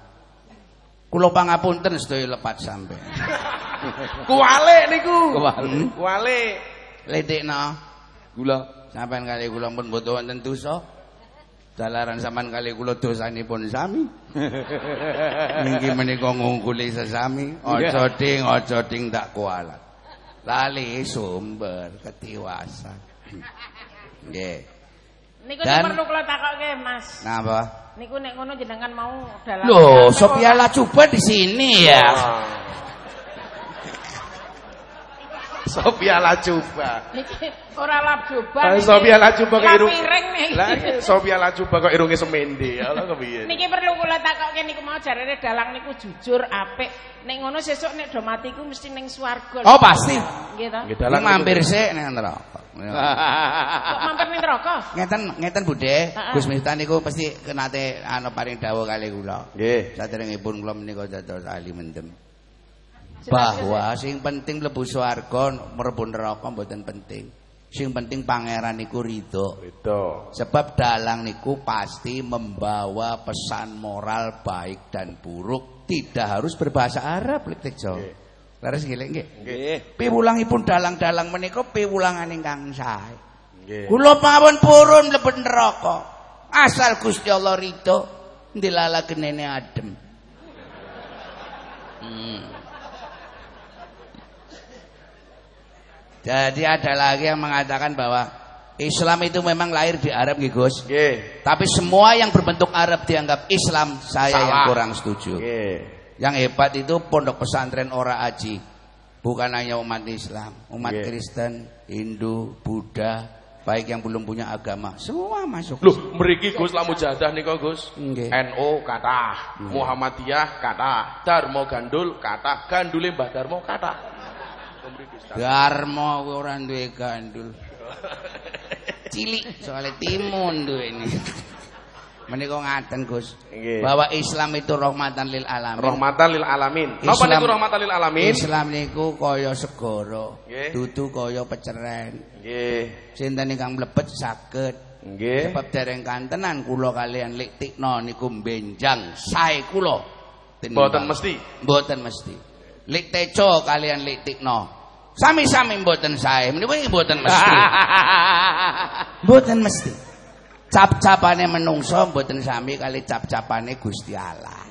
Kula pangapunten sedaya lepat sampe. Kuwale niku. Kuwale. Kuwale. Ledekno Gula. sampean kali kula pun boten wonten dosa. Dalaran sampean kali kula dosanipun sami. (laughs) Niki menika ngungkuli sesami, aja ding aja ding tak kualat. Lali sumber ketiwasan. Nggih. (laughs) Niku Dan- perlu kula takokke, Mas. Napa? Niku nek ngono jenengan mau dalam Loh, Sophia Lacuba di sini ya. Sophia Lacuba. Niki ora lap coba. Ah, Sophia Lacuba kok irung. Lah Sophia Lacuba kok irunge semende. Ya Allah kepiye. Niki perlu kula takokke niku mau jarene dalang niku jujur apik. Nek ngono sesuk nek do mati ku mesti ning swarga. Oh, pasti. Nggih to. Nggih dalang mampir sik ning neraka. (laughs) Kok mampir ning neraka? Ngeten ngeten Bude, Heeh. Gus Miftah niku pasti kenate anu paring dawuh kali kula. Nggih. Saderengipun kula menika dados ahli mendem. Bahwa sing penting mlebu swarga mlebu neraka mboten penting. Sing penting pangeran niku ridho. Sebab dalang niku pasti membawa pesan moral baik dan buruk, tidak harus berbahasa Arab Lek Tejo. Nggih. Leres nggih Lek, nggih. Nggih. Piwulangipun dalang-dalang menika piwulangan ingkang sae. Nggih. Kula pawon purun mlebet neraka. Asal Gusti Allah ridho ndilala genene adem. Hmm. Jadi ada lagi yang mengatakan bahwa Islam itu memang lahir di Arab nggih Gus. Nggih. Tapi semua yang berbentuk Arab dianggap Islam, saya yang Salah. kurang setuju. Nggih. Yang hebat itu pondok pesantren ora aji. Bukan hanya umat Islam, umat Nggih. Kristen, Hindu, Buddha, baik yang belum punya agama, semua masuk. Loh, mriki Gus lamu jadah nika Gus. Nggih. NU kathah, Muhammadiyah kathah, Darmo Gandul kathah, gandule Mbah Darmo kathah. Dharma kuwi ora duwe gandul. Cilik soalnya timun duwe ini. Menika ngaten Gus. Bahwa Islam itu rahmatan lil alamin. Rahmatan lil alamin. Napa niku rahmatan lil alamin? Islam niku kaya segara, Nggih. dudu kaya peceren. Nggih. Sinten ingkang mlebet saged Nggih. Sebab dereng kantenan kula kalian Lik Tikno niku benjang sae kula. Mboten mesti. Mboten mesti. Lik Teco kalian Lik Tikno. Sami-sami mboten sae. Menika iki mboten mesti. (laughs) mboten mesti. Cap-capane menungso mboten sami kali cap-capane Gusti Allah.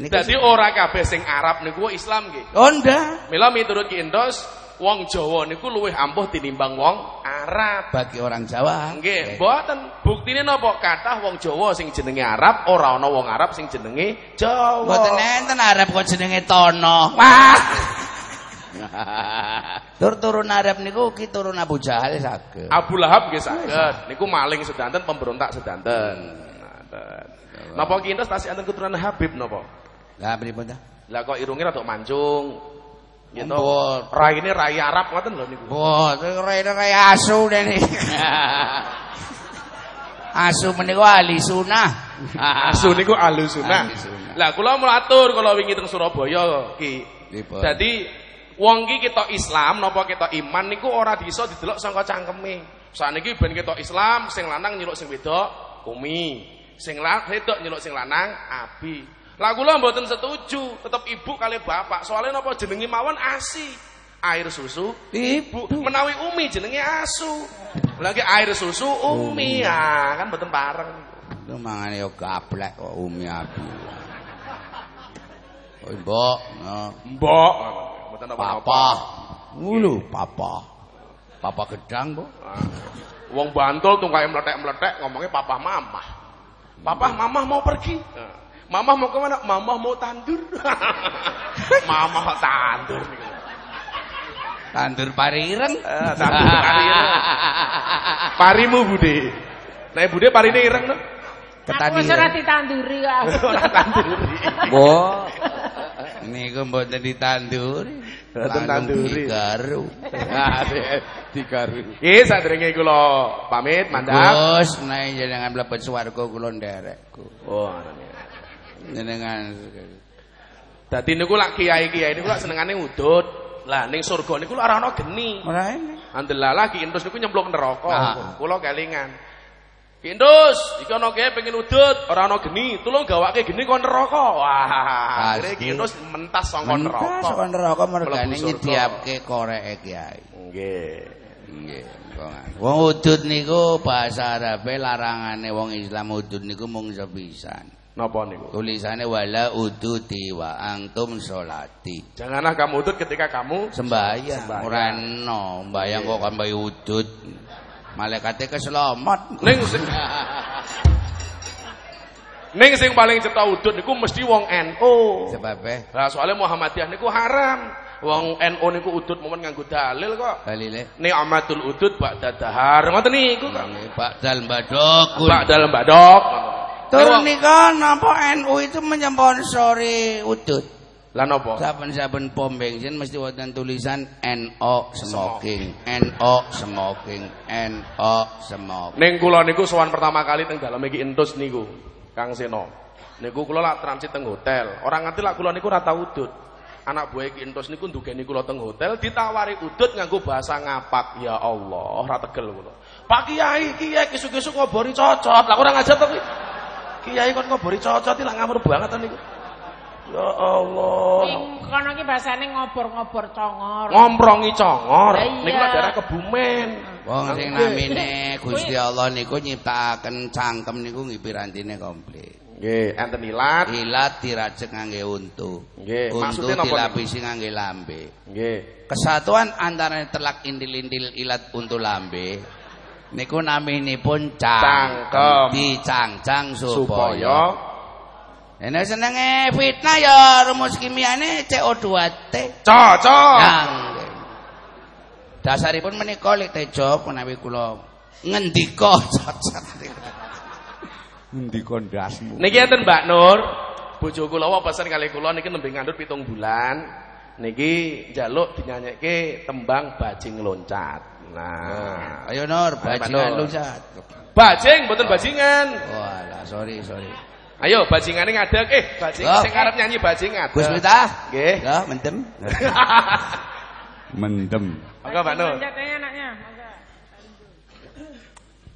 Dadi ora kabeh sing Arab niku Islam nggih. Oh ndak. Mila miturut Ki Endos, wong Jawa niku luwih ampuh tinimbang wong Arab. Bagi orang Jawa. Nggih, mboten. Buktine napa kathah wong Jawa sing jenenge Arab, ora ana wong Arab sing jenenge Jawa. Mboten enten Arab kok jenenge Tono. Wah. (laughs) (laughs) Tur turun Arab niku ki turun Abu Jahal saged. Abu Lahab nggih saged. Niku maling sedanten, pemberontak sedanten. Ngaten. Napa Ki Endos tasih enten keturunan Habib napa? Lah pripun ta? Lah kok irunge rada mancung. Gitu. Raine rai Arab ngoten lho niku. Wah, rene kaya asu dene. (laughs) asu menika ahli sunah. (laughs) Asu niku ahli sunnah. Lah kula mlatur kula wingi teng Surabaya Ki. Dadi wong ki ketok Islam napa ketok iman niku ora bisa didelok saka cangkeme. Saniki ben ketok Islam sing lanang nyeluk sing wedok umi. Sing lanang wedok nyeluk sing lanang abi. Lah kula mboten setuju, tetep ibu kali bapak. Soalnya napa jenenge mawon asi. Air susu ibu, menawi umi jenenge asu. Lagi air susu umi ya, kan mboten bareng. Lu mangane yo gablek kok umi abi. Oh, mbok. Mbok, apa-apa. papa. Ngulu, papa. Papa gedang, Bu. Ah. Wong Bantul tungkae meletek-meletek ngomongnya papa mamah. Papa mamah mau pergi. Nah, Mamah mau ke mana? Mamah mau tandur. (laughs) Mamah tandur. Tandur parireng. Eh, tandur pari ireng. (laughs) Parimu Bude. Nek Bude parine ireng no. Aku wis ora ditanduri kok. (laughs) Ora tanduri. Wo. Niku mboten ditanduri. Mboten tanduri. Digaru. (laughs) Digaru. Nggih, sadurunge kula pamit mandhap. Gus, nek jenengan mlebet swarga kula nderekku. Oh. Jenengan Dadi niku lak kiai-kiai niku lak senengane udut. Lah ning surga niku lak ora ana geni. ora enak. Alhamdulillah Ki Indus niku nyemplung neraka. Ah. Kula kelingan. Ki Indus, iki ana kiai pengen udut, ora ana geni, tulung gawake geni kon neraka. Wah, akhire Ki Pasti. Indus mentas saka Mentas neraka. saka neraka mergane nyediapke koreke kiai. Nggih. Nggih. Wong udut niku bahasa Arabe larangane wong Islam udut niku mung sepisan. Napa niku? Tulisannya wala uduti wa antum sholati. Janganlah kamu udut ketika kamu Sembayang. ora eno. Mbayang kok kambai udut. Malaikate keselamat. ning sing Ning sing paling cetha udut niku mesti wong NU. Sebabe Lah soalnya Muhammadiyah niku haram. Wong NU niku udut momen nganggo dalil kok. dalile. Ni'matul udud ba'da dahar. Ngoten niku kok. Pak Dal Badokun. Ba'dal mbadok. Tur nika napa NU itu menyponsori udut. Lah napa? Saben-saben pom bensin mesti wonten tulisan NO smoking, NO smoking, NO smoking. Ning kula niku sowan pertama kali teng dalem iki entus niku, Kang Seno. Niku kula lak transit teng hotel. Orang ngerti lak kula niku ora tau udut. Anak buah iki entus niku ndugeni kula teng hotel ditawari udut nganggo bahasa ngapak. Ya Allah, ora tegel kula. Pak Kiai, Kiai kesuk-kesuk ngobori cocot. Lah ora ngajak to. Kiai kon ngobori cocot iki lak ngamur banget niku. Ya Allah. Ning kono ki bahasane ngobor-ngobor congor. Ngomprongi congor. Niku daerah Kebumen. Wong sing namine Gusti Allah niku nyiptakaken cangkem niku nggih pirantine komplit. Nggih, enten ilat. Ilat dirajek ngangge untu. Nggih, maksudnya napa dilapisi ngangge lambe. Nggih. Kesatuan antara telak indil-indil ilat untu lambe niku naminipun Cangkem. cangkem dicangcang supaya Nek senenge fitnah ya rumus kimiane CO2T. cocok. Dasaripun menika lek tejo menawi kula ngendika cocok. Ngendi kondasmu? Niki enten Mbak Nur, bojo kula pesen kali kula niki nembe ngandut pitung bulan. Niki njaluk dinyanyekke tembang bajing loncat. Nah, Ayo Nur, bajingan Nur. luncat. bajing mboten bajingan. Walah, sorry, sorry. Ayo bajingane ngadeg. Eh, bajing Loh. sing arep nyanyi bajing ngadeg. Gus Miftah. Nggih. Ya, mentem. (laughs) Mendem. Monggo Mbak Nur. Lanjutnya anaknya. monggo.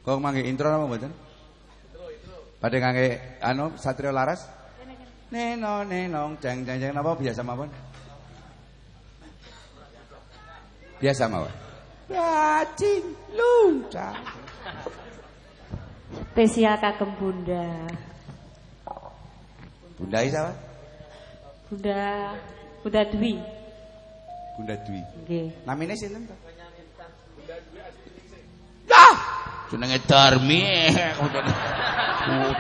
Kok mangke intro apa mboten? Pada ngangge anu Satrio Laras? Neno nenong jeng jeng jeng napa biasa mawon? Biasa mawon. Bajing luncat. Spesial kagem Bunda. Bunda Isa, Pak? Bunda Bunda Dwi. Bunda Dwi. Nggih. Namine sinten, Pak? Dah. Jenenge Darmi.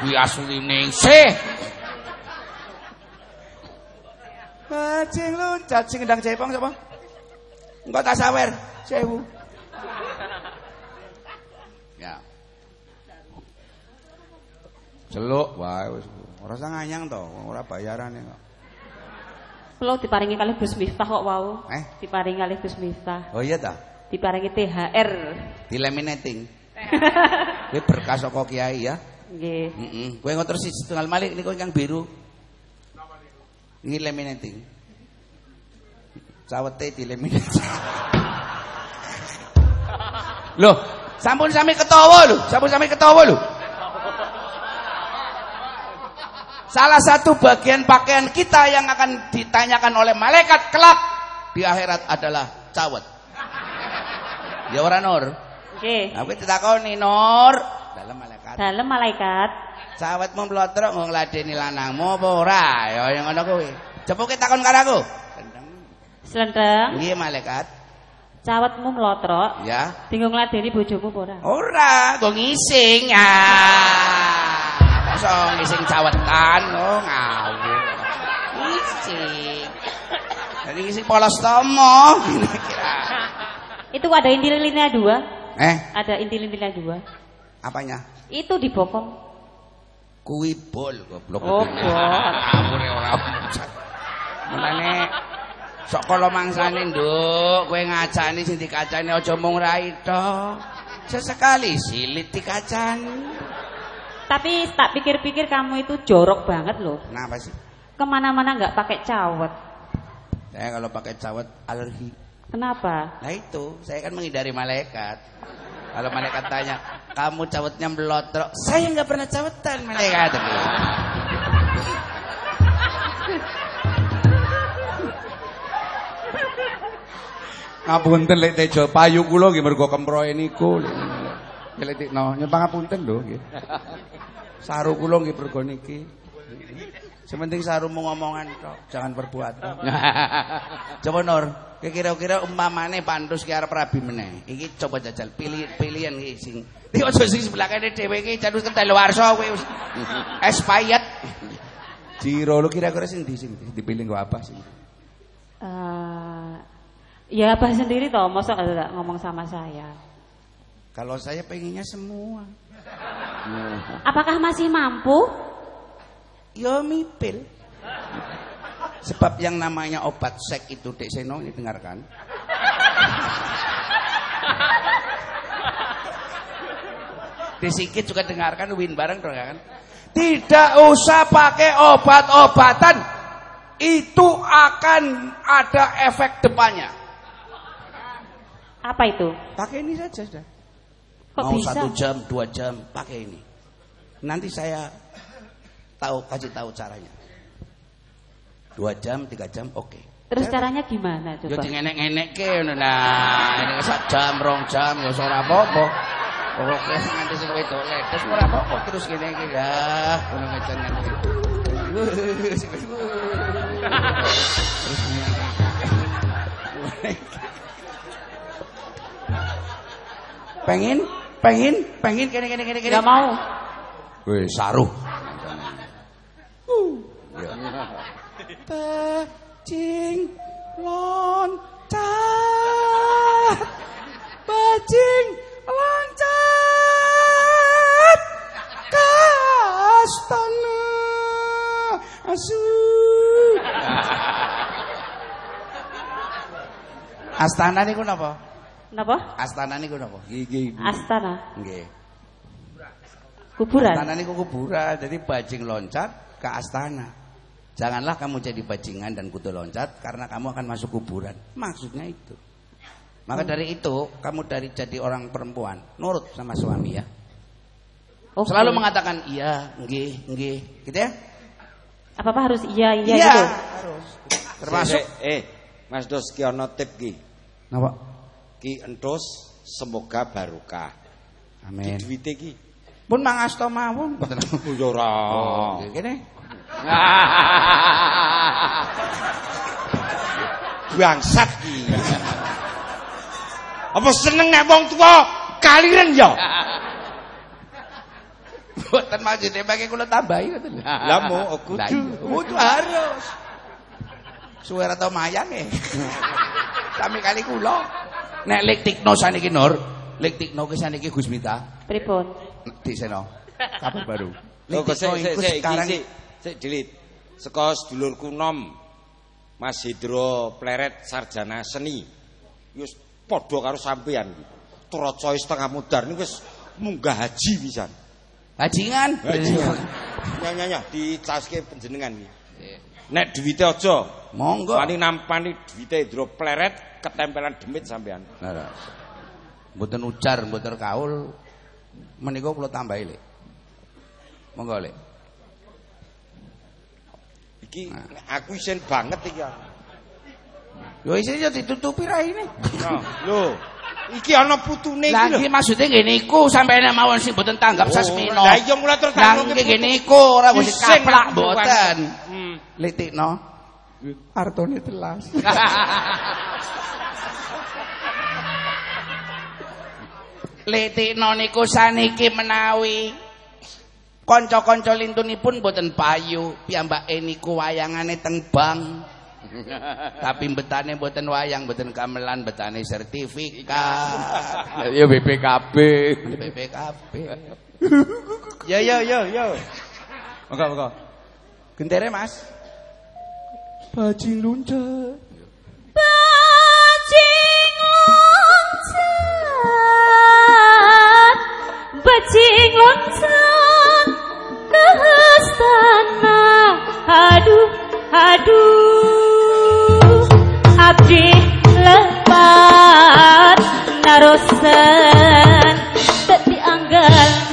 Kuwi asline sih. Bajing luncat sing ndang cepong sapa? Engko tak sawer, sewu. Ya. Celuk wae wis. Ora usah nganyang to, ora bayarane kok. Kula diparingi kalih Gus Miftah kok wau. Eh? Diparingi kalih Gus Miftah. Oh iya ta? Diparingi THR. Dilaminating. (laughs) Kuwi berkah saka kiai ya. Nggih. Heeh. Kowe ngotor siji setengah malik niku ingkang biru. Ini laminating. Sawete dilaminating. (laughs) Loh, sampun sami ketawa lho, sampun sami ketawa lho. Salah satu bagian pakaian kita yang akan ditanyakan oleh malaikat kelak di akhirat adalah cawet. Ya ora Nur. Nggih. Aku ditakoni Nur, dalam malaikat. Dalem malaikat. Sawetmu mlotrok nggo ngladeni lanangmu apa ora? Ya yang ngono kuwi. Cepuke takon karo aku. Slendeng. Nggih malaikat. Cawetmu mlotrok. Ya. Dinggo ngladeni bojomu apa ora? Ora, kok ngising. Ah. Masa ngising cawetan oh ngawur. Isik. Jadi ngising polos tomo. Itu ada inti lilinnya dua. Eh, Ada inti lilinnya dua. apanya? Itu dibokong. Kuwi bol goblok. Oh, bol. Ngawur ya ora. Mulane sok kala mangsane nduk, kowe ngajani sing dikacani aja mung ra ito. Sesekali silit dikacani. Tapi tak pikir-pikir kamu itu jorok banget loh. Kenapa sih? Ke mana-mana nggak pakai cawet. Saya kalau pakai cawet alergi. Kenapa? Nah itu, saya kan menghindari malaikat. Kalau malaikat tanya, kamu cawetnya melotrok. Saya nggak pernah cawetan malaikat. Ngapunten lek tejo payu kula nggih mergo kemproe niku. Lek tikno nyepang ngapunten lho nggih. Saru kula nggih mergo niki. Sementing saru mau ngomongan tok, jangan perbuatan. (laughs) coba Nur, kira-kira umpamane pantus ki arep rabi meneh. Iki coba jajal pilih pilihan iki sing. Iki aja sing sebelah kene dhewe iki kental warsa kowe wis. Es payet. Jiro lu kira-kira sing di sing dipilih kok apa sih? Eh, ya apa sendiri toh, masa ngomong sama saya. Kalau saya pengennya semua. Apakah masih mampu? Yo mipil. Sebab yang namanya obat sek itu Dek Seno ini dengarkan. Disikit juga dengarkan Win bareng dong kan. Tidak usah pakai obat-obatan. Itu akan ada efek depannya. Apa itu? Pakai ini saja sudah. Kok Mau bisa? satu jam, dua jam, pakai ini. Nanti saya tahu kasih tahu caranya. Dua jam, tiga jam, oke. Terus caranya gimana Yo coba? dingenek-ngenek ke nah ini sak jam rong jam ya ora apa-apa. Pokoke nganti sing wedok ledes ora apa-apa terus kene iki ya ngono ngecan ngene. Terus (laughs) Pengen, pengen, pengen kene kene kene kene. Mau. Wih, saruh. Bajing loncat. Bajing loncat. Kastana. Asu. (laughs) Astana niku napa? Kenapa? Astana niku napa? Nggih, Astana. nggih. Kuburan. Astana niku kuburan, jadi bajing loncat ke astana. Janganlah kamu jadi bajingan dan kutu loncat karena kamu akan masuk kuburan. Maksudnya itu. Maka dari itu, kamu dari jadi orang perempuan, nurut sama suami ya. Oke. Selalu mengatakan iya, nggih, nggih, gitu ya? Apa-apa harus iya iya, Iya, gitu. harus. Termasuk sik. eh Mas Dos ki ana tip ki. Napa? Ki entus semoga barokah. Amin. duwite ki. Pun mangasta mawon. Oh ya ora. Oh, gini. (laughs) Bangsat ki. Apa seneng nek wong tuwa kaliren ya? (laughs) Boten maksudnya pakai kula tambahi ngoten. Lah mau kudu. Lah iya, kudu harus. Suwe atau mayang e. (laughs) Sami kali kula. Nek lek tikno saniki Nur, lek tikno ki saniki Gus Mita. Pripun? Di seno. Kabar baru. Lho Lek kok sik Tikno sik iku sekarang sik sik dilit. Seka sedulurku nom Mas Hidro Pleret Sarjana Seni. Wis padha karo sampean iki. Trocoy setengah mudar niku wis munggah haji pisan. bajingan. Nyanya dicaske panjenengan iki. Nek duwite aja Monggo. wani nampani duwite Hidro Pleret ketempelan demit sampean. Nah, mboten ujar, mboten kaul. Menika kula tambahi lek. Monggo lek. Iki nek aku isin banget iki. ya. Yo isine yo ditutupi raine. Nah, lho, iki ana putune iki Lah lho. iki maksude ngene iku sampeyan mawon sing mboten tanggap Oh, sasmino. lah iya mulai terus Lah tanggap putu. ngene iku ora Isin kaplak mboten. Hmm. Litikno. Artone telas. Litikno (laughs) niku saniki menawi Kanca-kanca lintunipun boten payu, piyambake niku wayangane teng bank. (laughs) Tapi betane boten wayang, boten gamelan, betane sertifikat. (laughs) Ya BPKB. BPKB. Yo yo yo yo. Monggo monggo. Gentere Mas. Bajing luncat. Bajing loncat, bajing loncat ke istana. Aduh, aduh, abdi lepat narosan tak dianggalna.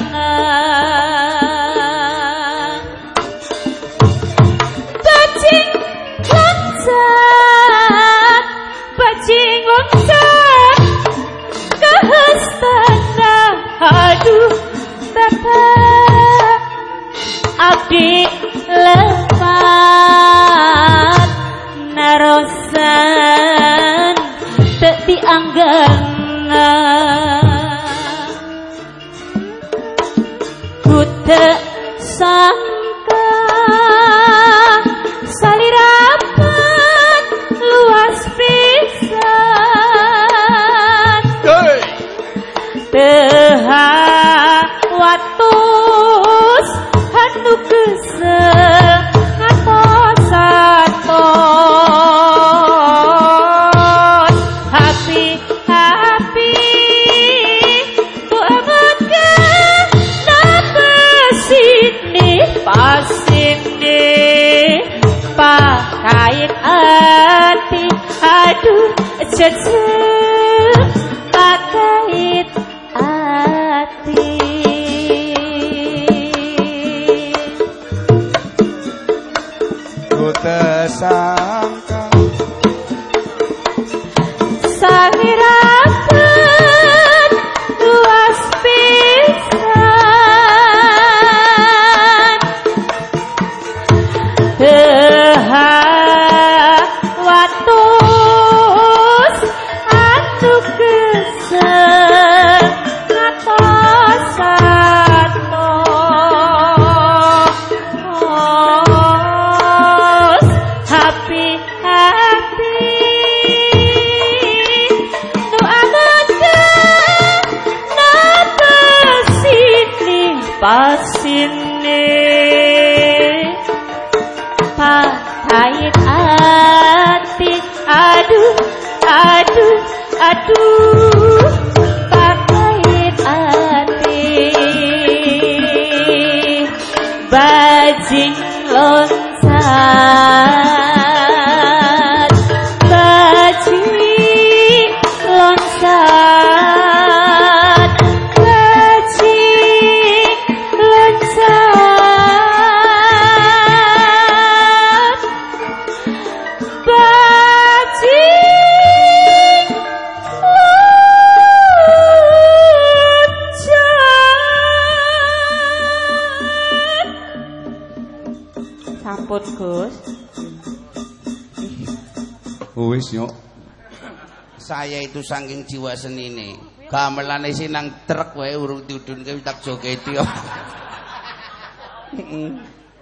Gamelane sinang truk wae urung diudunke tak jogeti. (laughs)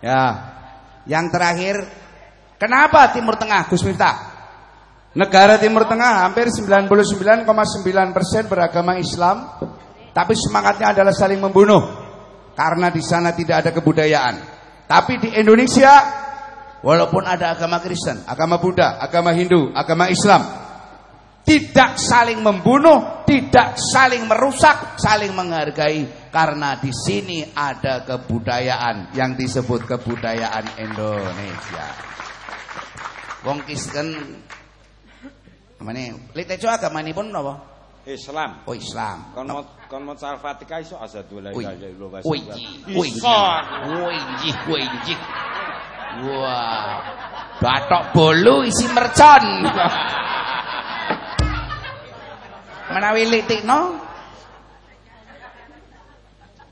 ya. Yang terakhir, kenapa Timur Tengah Gus Miftah? Negara Timur Tengah hampir 99,9% beragama Islam, tapi semangatnya adalah saling membunuh karena di sana tidak ada kebudayaan. Tapi di Indonesia walaupun ada agama Kristen, agama Buddha, agama Hindu, agama Islam, tidak saling membunuh, tidak saling merusak, saling menghargai karena di sini ada kebudayaan yang disebut kebudayaan Indonesia. Wong Kristen Mana? Litejo agamanipun napa? Islam. Oh Islam. Kon kon mau Al-Fatihah iso azadu la ilaha illallah. wih, Wah, batok bolu isi mercon. Menawi litikno,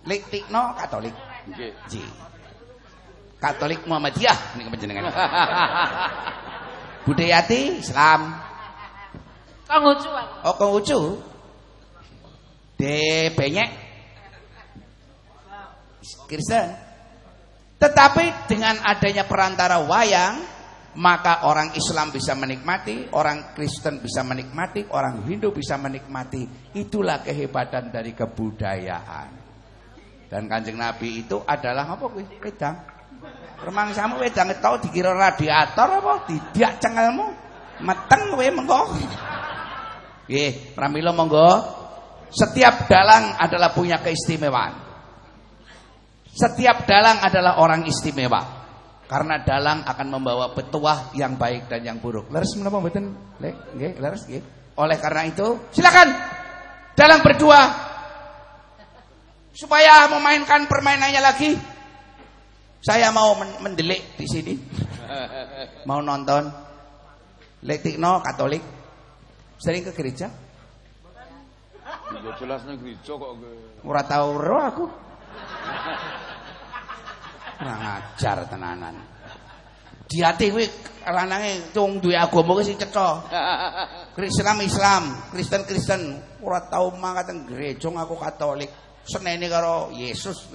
litikno Katolik. Nggih. Katolik Muhammadiyah niku panjenengan. (laughs) Budayati Islam. Kang Ucu aku. Oh, Kang Ucu. De. Kristen. Tetapi dengan adanya perantara wayang, maka orang Islam bisa menikmati, orang Kristen bisa menikmati, orang Hindu bisa menikmati. Itulah kehebatan dari kebudayaan. Dan Kanjeng Nabi itu adalah apa kuwi? Wedang. Remangsamu wedang tau dikira radiator apa? Didiak cengelmu. Meteng kowe mengko. Nggih, pramila monggo. Setiap dalang adalah punya keistimewaan. Setiap dalang adalah orang istimewa. Karena dalang akan membawa petuah yang baik dan yang buruk. Leres menapa mboten? Lek, nggih, leres nggih. Oleh karena itu, silakan dalang berdua supaya memainkan permainannya lagi. Saya mau mendelik di sini. Mau nonton. Lek Tikno Katolik. Sering ke gereja? Ya jelas gereja kok. Ora tau ro aku. Kurang ajar tenanan. Di ati kuwi lanange cung duwe agama kuwi sing cetha. Islam Islam, Kristen Kristen, ora tau mangkat gereja aku Katolik. Senene karo Yesus.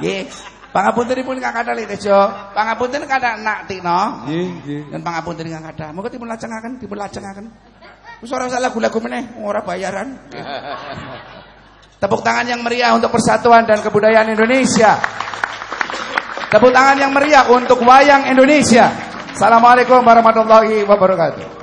Nggih. Pangapuntenipun Kang Kathah Tejo. Pangapunten Kathah Nak Tino. Nggih, nggih. Dan pangapunten Kang Kathah. Monggo dipun lajengaken, dipun lajengaken. Wis ora usah lagu-lagu meneh, ora bayaran. Tepuk tangan yang meriah untuk persatuan dan kebudayaan Indonesia. Tepuk tangan yang meriah untuk wayang Indonesia. Assalamualaikum warahmatullahi wabarakatuh.